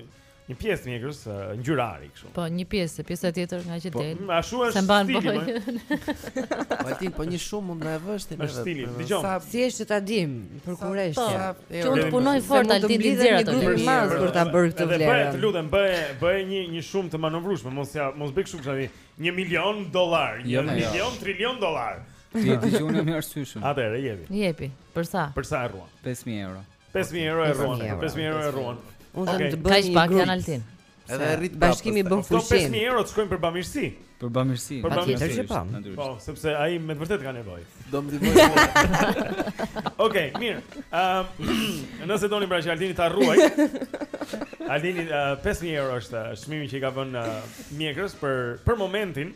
Një pjesë të mjekrës uh, ngjyrë ari kështu. Po, një pjesë, pjesa tjetër nga që po, del. Po, ashtu është stili. Po. Po. Altin, po një shumë mund na e vësh ti në vetë. Stili, dëgjom. Si është ta dim për kureshtje. Ti mund të punoj fort Altin ti zera të dy mas për ta bërë këtë vlerë. Bëj, të lutem, bëj, bëj një një shumë të manovrueshme, mos ja mos bëj kështu kështu. 1 milion dollar, 1 jo, jo. milion trilion dollar. Ti e dëgjon më arsyeshëm. Atëherë jepi. Jepi. Për sa? Për sa e rruan? 5000 euro. 5000 euro e rruan. 5000 euro e rruan. Unë okay. them të bëj një pak janë altin. Edhe e rrit bashkimi bën fushë. Këto 5000 euro të shkojnë për bamirësi. Për bamirësi. Për bamirësi që pam. Po, sepse ai me të vërtetë ka nevojë. Do më ndihmoj. Okej, mirë. Ëm, ehm, nëse doni pra që Altini ta rruaj. Altini 5000 eh, euro është eh, çmimi që i ka vënë eh, mjekrës për për momentin.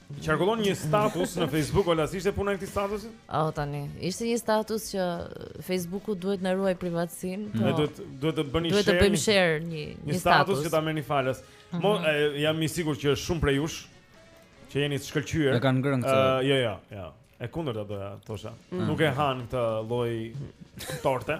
Qarkullon një status në Facebook, Olta si ishte puna e këtij statusi? Oh, tani, ishte një status që Facebooku duhet të na ruajë privatësinë. Po, ne duhet duhet të bëni share. Duhet të bëjmë share një një status që ta merrni falas. Uh mhm. -huh. Mo, jam i sigurt që shumë prej jush që jeni të shkëlqyer. E kanë ngrënë këtë. Uh, jo, jo, jo. E kundërta doja të thosha. Mm. Nuk e hanë këtë lloj torte.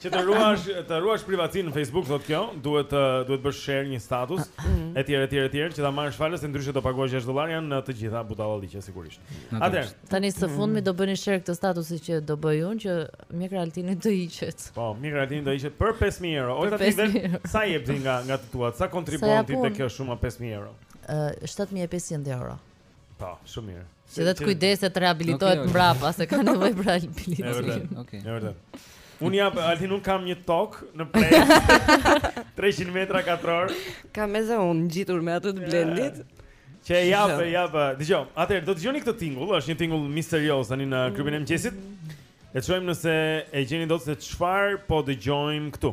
Që të ruash, të ruash privacinë në Facebook, thotë kjo, duhet të duhet të bësh share një status etj etj etj që ta marrësh falas se ndryshe do paguash 6 dollarë janë të gjitha budallallëqe sigurisht. Atëherë, Tani së fundmi do bëni share këtë status që do bëj unë që mjekra e Altinit të hiqet. po, mjekra e Altinit do hiqet për 5000 euro. Olta ti 5.000 vetë euro. sa jep ti nga nga të tuat? Sa Sa kontribuon jap ti te unë? kjo shuma 5000 euro? Ë, 7500 euro. Po, shumë mirë. Si dhe të kujdeset të rehabilitohet okay, mbrapa se ka nevojë për rehabilitim. Është vërtet. Okej. Është vërtet. Unë jap Altin unë kam një tokë në play. 300 metra katrorë. Kam me zë un ngjitur me atë të Blendit. Që e jap, e jap. Dëgjo. Atëherë do të dëgjoni këtë tingull, është një tingull misterioz tani në klubin e mëngjesit. Le të shohim nëse e gjeni dot se çfarë po dëgjojmë këtu.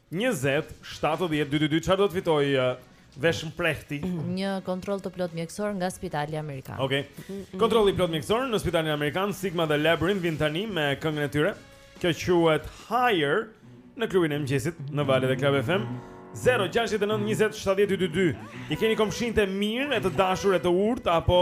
Njëzet, shtatëdhjetë, dy, dy, dy, çfarë do të fitojë veshmprehti? Një kontroll të plotë mjekësor nga Spitali Amerikan. Okej. Kontroll i plotë mjekësor në Spitalin Amerikan, Sigma dhe Labyrinth vijnë tani me këngën e tyre. Kjo quhet Higher në klubin e mëngjesit në valët e Club FM. 069 20 70 222. I keni komshinjtë e mirë, e të dashur, e të urtë apo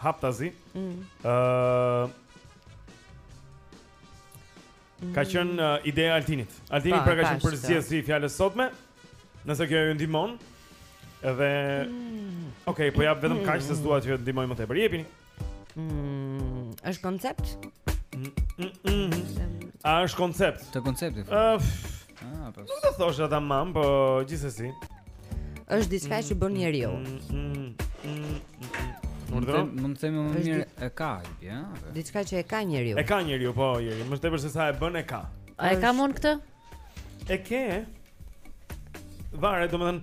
haptazi. Ëh. Mm. Uh, ka qenë uh, ideja e Altinit. Altini pra ka qenë përzgjedhësi i fjalës së sotme. Nëse kjo ju ndihmon, edhe mm. Ok, po jap vetëm kaq se s'dua që të ndihmoj më tepër. Jepini. Mm, është koncept? Mm, mm, mm. A është koncept? Te koncepti. Ëh. Ah, po. Nuk do thosha tamam, po gjithsesi. Është diçka që bën njeriu. Urdhëro? Mund të themi më mirë e ka Albi, ja? Diçka që e ka njeriu. E ka njeriu, po, jeri. Më tepër se sa e bën e ka. A e ka mund këtë? E ke. Varet, domethënë,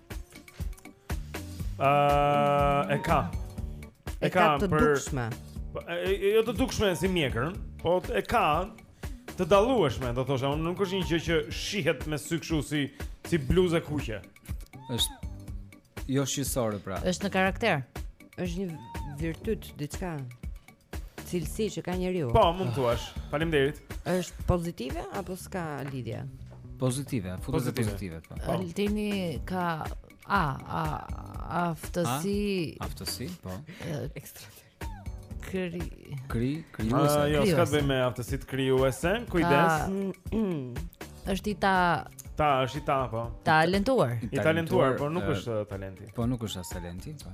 Uh, e ka E, e ka, ka të dukshme po, Jo të dukshme si mjekrën Po e ka të dallueshme Do thosha, unë nuk është një gjë që shihet me sy kështu si, si bluzë e kuqe është jo shqisore pra është në karakter është një virtyt, diçka cilësi që ka njeriu. Po, mund të thuash. Faleminderit. Është pozitive apo s'ka lidhje? Pozitive, futet te pozitive. pozitive po. po. Altini ka a a aftësi. A, aftësi, po. Ekstra. Kri. Kri, krijuese. Ah, jo, s'ka të bëjë me aftësitë krijuese. Kujdes. Është i ta Ta, është i ta, po. Talentuar. I talentuar, por nuk është talenti. Po nuk është as talenti, po.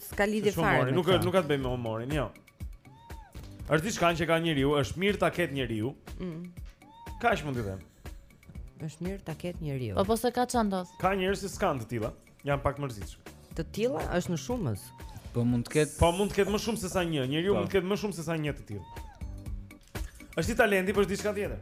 S'ka lidhje fare me këtë. Nuk ka të bëjë me humorin, jo. Është diçka që ka njeriu, është mirë ta ketë njeriu. Mm. Kaq mund të them? Është mirë ta ketë njeriu. Po po se ka ça ndodh. Ka njerëz që s'kanë të tilla, janë pak të mërzitshëm. Të tilla është në shumës. Po mund të ketë Po mund të ketë më shumë se sa një. Njeriu po. mund të ketë më shumë se sa një të tillë. Është i talenti për diçka tjetër.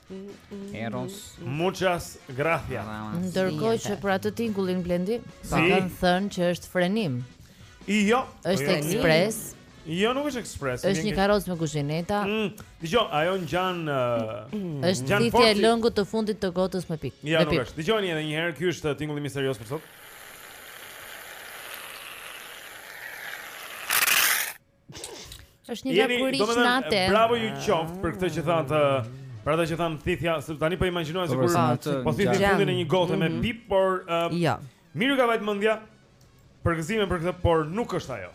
Eros Muchas gracias Ndërkohë që për atë tingullin Blendi Sa si? kanë thënë që është frenim I jo është jo, ekspres Jo nuk është ekspres është një karrocë me kushineta mm, Dëgjo, ajo ngjan uh, mm. është thithje e lëngut të fundit të gotës me pipë Jo nuk është Dëgjojeni edhe një herë Ky është tingulli misterioz për sot Është një lakuriq nate. Bravo ju qoftë për këtë që thatë Për ata që thanë thithja, se tani po imagjinoj sikur po thith fundin e një gote me mhm. pip, por jo. Mir i ka vajt mendja për Gëzimin për këtë, por nuk është ajo.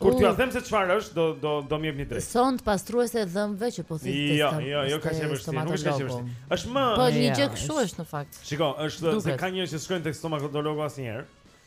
Kur t'ju them se çfarë është, do do do më jepni të drejtë. Sondë pastruese dhëmbëve që po thith. Jo, jo, jo ka qenë vështirë, nuk është ka qenë vështirë. Është më Po një gjë kështu është në fakt. Shiko, është se ka njerëz që s'shkojnë tek stomatologu asnjëherë.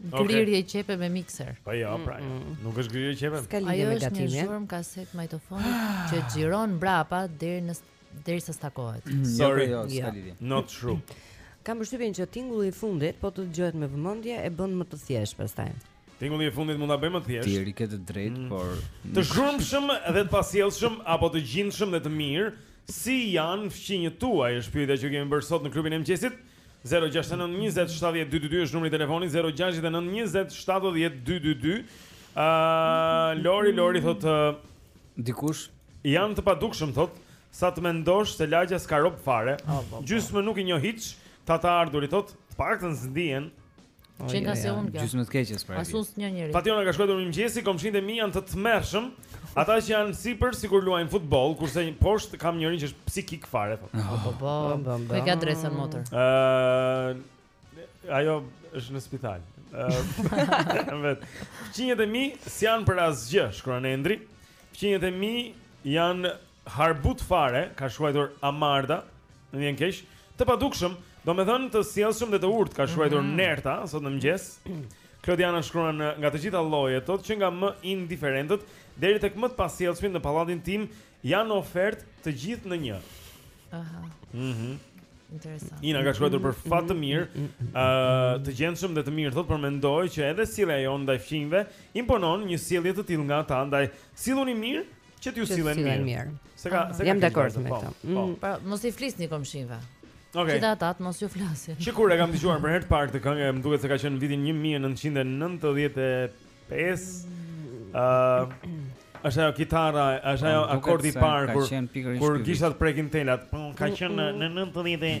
Grirje okay. qepe me mikser. Po jo, pra. Jo. Mm. Nuk është grirje qepe. S'ka lidhje me gatimin. Ajo është një zhurmë kasetë manjetofoni që xhiron mbrapa deri në derisa stakohet. Mm, jo, Sorry, jo, s'ka lidhje. Not true. Kam përshtypjen që tingulli i fundit po të dëgjohet me vëmendje e bën më të thjeshtë pastaj. Tingulli i fundit mund ta bëjmë më thjesht. Tiri ke të drejtë, mm. por të zhurmshëm dhe të pasjellshëm apo të gjindshëm dhe të mirë, si janë fqinjët tuaj? Është pyetja që kemi bërë sot në klubin e mëngjesit. Zero gjashtëdhjetë e nëntë njëzet shtatëdhjetë dy dy dy është numri i telefonit zero gjashtëdhjetë e nëntë njëzet shtatëdhjetë dy dy dy ë Lori Lori thotë dikush janë të padukshëm thotë sa të mendosh se lagja s'ka rob fare gjysmën nuk i njoh hiç ta të ardhurit thotë të paktën s'ndihen Qënka se unë kjo Gjysma e të keqes pra e Asun së një njëri Fatjona ka shkruajtur mirëmëngjesi Komshinjtë e mi janë të tmerrshëm Ata që janë sipër sikur luajnë futboll Kurse poshtë kam njërin që është psikik fare oh, po, po, po, Ma jep adresën motër uh, Ajo është në spital uh, Fqinjët e mi s'janë për asgjë Shkruan Endri Fqinjët e mi janë Harbutë fare, ka shkruajtur Amarda, më vjen keq. Të padukshëm, domethënë të sjellshëm dhe të urtë, ka shkruajtur mm -hmm. Nerta sot në mëngjes. Klodiana shkruan nga të gjitha llojet, thotë që nga më indiferentët deri tek më të pasjellshmit në pallatin tim janë në ofertë të gjithë në një. Aha. Mhm. Mm Interesant. Ina ka shkruajtur për fat të mirë, ë mm, mm, mm, të gjendshëm dhe të mirë, thotë por mendoj që edhe sjellja jonë ndaj fqinjve imponon një sjellje të tillë nga ata, ndaj silluni mirë Që t'ju sillen mirë. Mirë. Se ka, se ka. Jam dakord me po, këtë. Po. Mm. Pra, mos i flisni komshinjve. Okej. Okay. Që edhe ata mos ju flasin. Shi kur e kam dëgjuar për herë të parë këtë këngë, më duket se ka qenë në vitin 1995. Ëh, uh, Është ajo kitara, është ajo akordi i parë kur kur gishtat prekin telat. Po, ka qenë në 90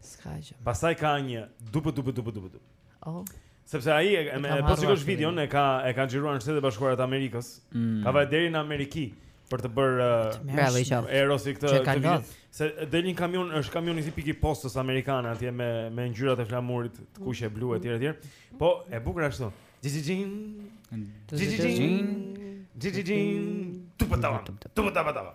S'ka gjë. Pastaj ka një dup dup dup dup dup. Oh. Sepse ai e me po shikosh videon e ka e ka xhiruar në Shtetet e Bashkuara të Amerikës. Mm. Ka vajt deri në Amerikë për të bërë bravo i qoftë. Erosi këtë këtë video. Se del një kamion, është kamioni tipik i postës amerikane atje me me ngjyrat e flamurit të kuqe, blu etj etj. Po e bukur ashtu. Xixixin. Xixixin. Xixixin. Tu patava. Tu patava.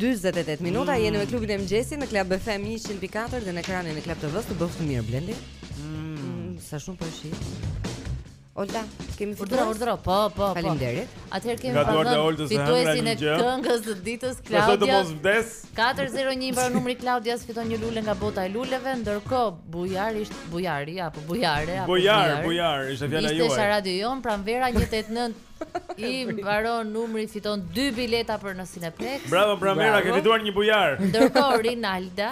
Dyzet e tetë minuta, jeni me klubin e mëngjesit në Club FM 104 dhe në ekranin e Club TV-s të bëftë mirë Blendi. Mm. Mm, sa shumë po e shih. Olta, kemi fituar. Urdhro, urdhro, po, po, po. Faleminderit. Atëherë kemi pranë fituesin e këngës së ditës Klaudia. Pastaj të mos vdes. 401 mbaron numri, Klaudia fiton një lule nga bota e luleve, ndërkohë Bujari ishte Bujari apo Bujare apo Bujar, Bujar, ishte fjala juaj. Ishte sa radio jon pranvera 189 I mbaron numri fiton dy bileta për në Cineplexx. Bravo Pranvera, ke fituar një bujar. Ndërkohë Rinalda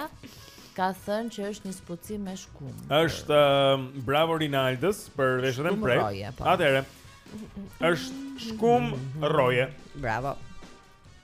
ka thënë që është një spucim me shkumë. Është uh, bravo Rinaldës për veshët e mprehtë. Po. Atëherë. Është shkumë rroje. Bravo.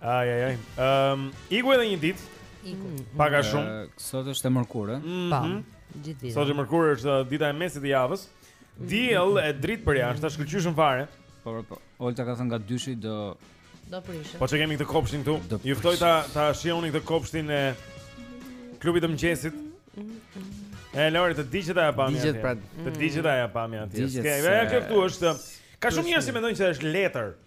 Ai ai ai. Ehm, iku edhe një ditë. Iku. Mm, Pak a shumë. Sot është e mërkurë, ëh. Mhm. Po. Gjithë ditën. Sot e mërkurë është uh, dita e mesit të javës. Mhm. Diell e dritë për jashtë, është e shkëlqyeshme fare. Po, po, po. Olta ka thënë nga dyshi do Do prishim. Po që kemi këtë kopshtin këtu. Do Ju ftoj ta ta shihoni këtë kopshtin e klubit të mëngjesit. E Lori, të digjet ajo pamja. Digjet, atje. pra- Të digjet ajo pamja atje. Digjet, S'ke- se- Ja kjo këtu është Ka shumë njerëz që mendojnë se është letër.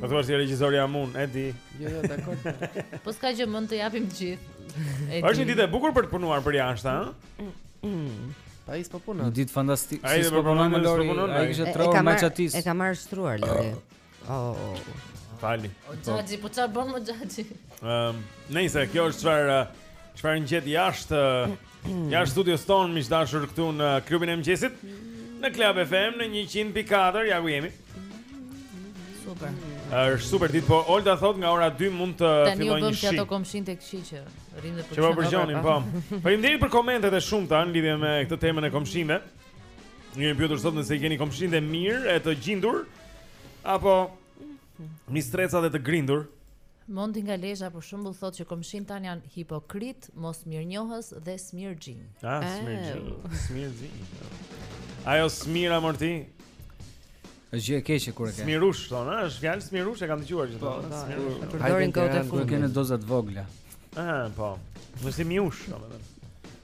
Po thua si regjisori jam unë, e di. Jo, jo, dakord. Po s'ka gjë mund të japim të gjithë. Është një ditë e bukur për të punuar për jashtë, ha? Po ai s'po punon. Një ditë fantastike. Ai s'po punon me Lori. Ai kishte tre orë te çatia. E ka marrë shtruar Lori. Oh. oh, oh. Fali. O xhaxhi, po çfarë bën mo xhaxhi? Ehm, nëse kjo është çfarë çfarë ngjet jashtë Jashtë studios tonë, miq të dashur këtu në klubin e mëngjesit në Club FM në 100.4, ja ku jemi Super është super ditë, po Olta thotë nga ora 2 mund të fillojë shi Tani u bëmë si ato komshinjtë këqij që rrimë dhe përgjojmë Që po përgjonim, po Faleminderit për komentet e shumta në lidhje me këtë temën e komshinjve Ju kemi pyetur sot nëse i keni komshinjtë të mirë e të gjindur Apo mistreca dhe të grindur. Monti nga Lezha për shembull thotë që komshinjtë tanë janë hipokritë, mosmirënjohës dhe smirëzinj. Ah, smirëzinj. Smirëzinj. Ajo smira mor ti. Është gjë e keqe kur e ke. Smirush thonë, është fjalë smirush e kam dëgjuar që thonë. Po, smirush. Po, Përdorin kohët e fundit. Kur e ke në doza të vogla. Ah, po. Më si miush, domethënë.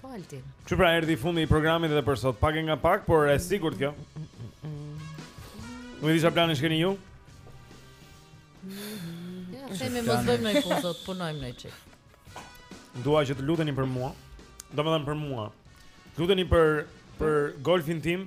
Po Altin. Epo ra erdhi fundi i programit edhe për sot, pak e nga pak, por e sigurt kjo. Nuk e di çfarë planesh keni ju? Ja, themi mos bëjmë ndonjë punë sot, punojmë ndonjë çik. Dua që të luteni për mua. Domethënë për mua. Luteni për për golfin tim,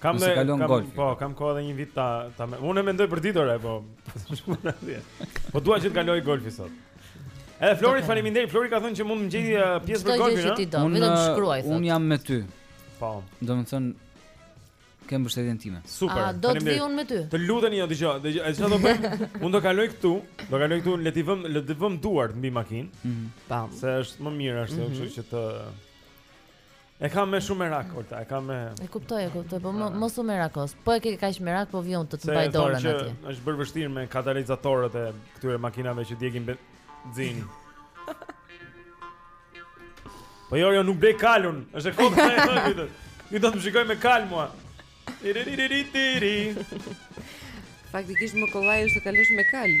Kam ne, kam Golf, po kam kohë edhe një vit ta ta me... unë mendoj për ditën e... po, po dua që të kaloj golfi sot. Edhe Flori faleminderit, Flori ka thënë që mund të më gjejë uh, pjesë për golfin, a? Unë vetëm uh, shkruaj thotë. Unë jam me ty. Po. Domethënë ke mbështetjen time. Super. A do të vi unë me ty? Të luteni, jo dëgjoj, dëgjoj, e çfarë do bëj? Unë do kaloj këtu, do kaloj këtu, le t'i vëmë, le të vëmë duart mbi makinë. Mhm. Po. Se është më mirë ashtu, mhm. kështu që të E kam me shumë merak, Olta, e kam me... E kuptoj, e kuptoj, po mos, mos u merakos. Po e ke kaq merak, po vij unë të të mbaj dorën atje. Se e thonë që është bërë vështirë me katalizatorët e këtyre makinave që djegin benzinë. po jo, jo, nuk blej kalë unë, është e kotë me e në vitë. Ju do të më shikoni me kalë, mua. Faktikisht më kollaj është të kalosh me kalë.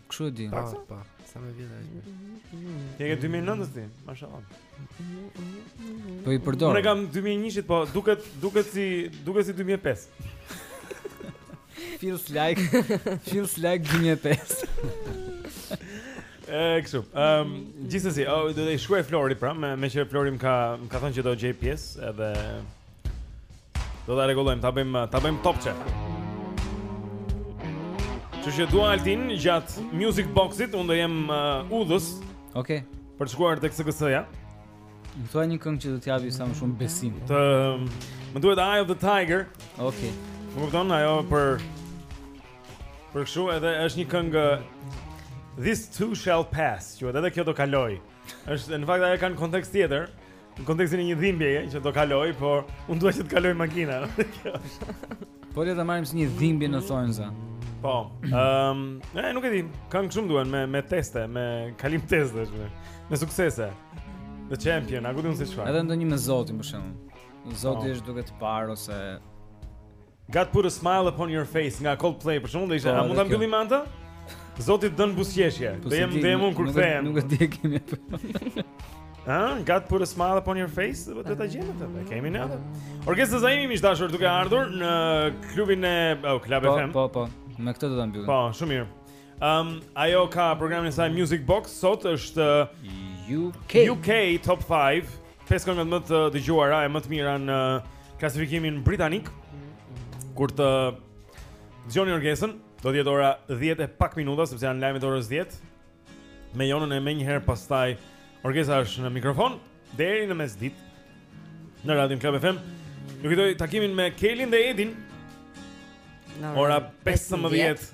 Kshu e di. Po, po. Sa më i vjetër. Ti ke 2009 ti, mashallah. Po i përdor. Unë e kam 2001-shit, po duket duket si duket si 2005. Feels like feels like 2005. Eh, kështu. Ehm, gjithsesi, oh, do të shkruaj Flori pra, me meqë Flori më ka më ka thënë që do gjejë pjesë edhe Do ta rregullojmë, ta bëjmë, ta bëjmë topçe. Që dua Altin gjatë music boxit, unë do jem uh, udhës Okej. Për të shkuar tek SGS-ja Më thua një këngë që do të japi sa më shumë besim Të... Um, më duhet Eye of the Tiger Okej. Më kupton, ajo për... Për këshu edhe është një këngë This too shall pass Që edhe kjo do kalojë është, Në fakt ajo ka një kontekst tjetër Në kontekstin e një dhimbjeje që do kalojë, por unë dua që të kalojë makina. Po le ta marrim si një dhimbje në thonjza. Po. Ehm, um, nuk e di. Këngë shumë duhen me me teste, me kalim testesh. Me suksese. The champion, a gudun se çfarë? Edhe ndonjë me Zotin për shembull. Zoti po. është duke të parë ose God put a smile upon your face nga Coldplay për shembull edhe ishte po, a mund ta mbyllim me atë? Zoti të vën buzëqeshje. Do jem, do jem unë kur kthehem. Nuk e di kemi. Ha, God put a smile upon your face, do ta gjejmë atë. E kemi ne atë. Orgesa Zaimi, miq të dashur, duke ardhur në klubin e oh, Club po, FM. Po, po, po. Me këtë do ta mbyllim. Po, shumë mirë. Um, ajo ka programin e saj Music Box, sot është UK, UK Top 5. Pesë këngët më të dëgjuara e më të mira në klasifikimin britanik. Kur të dëgjoni Orgesën, do të jetë ora 10 e pak minuta sepse janë lajmet e orës 10. Me Jonën e menjëherë pastaj Orgesa është në mikrofon deri në mesditë. Në Radio Club FM. Ju kujtoj takimin me Kelin dhe Edin. Ora 15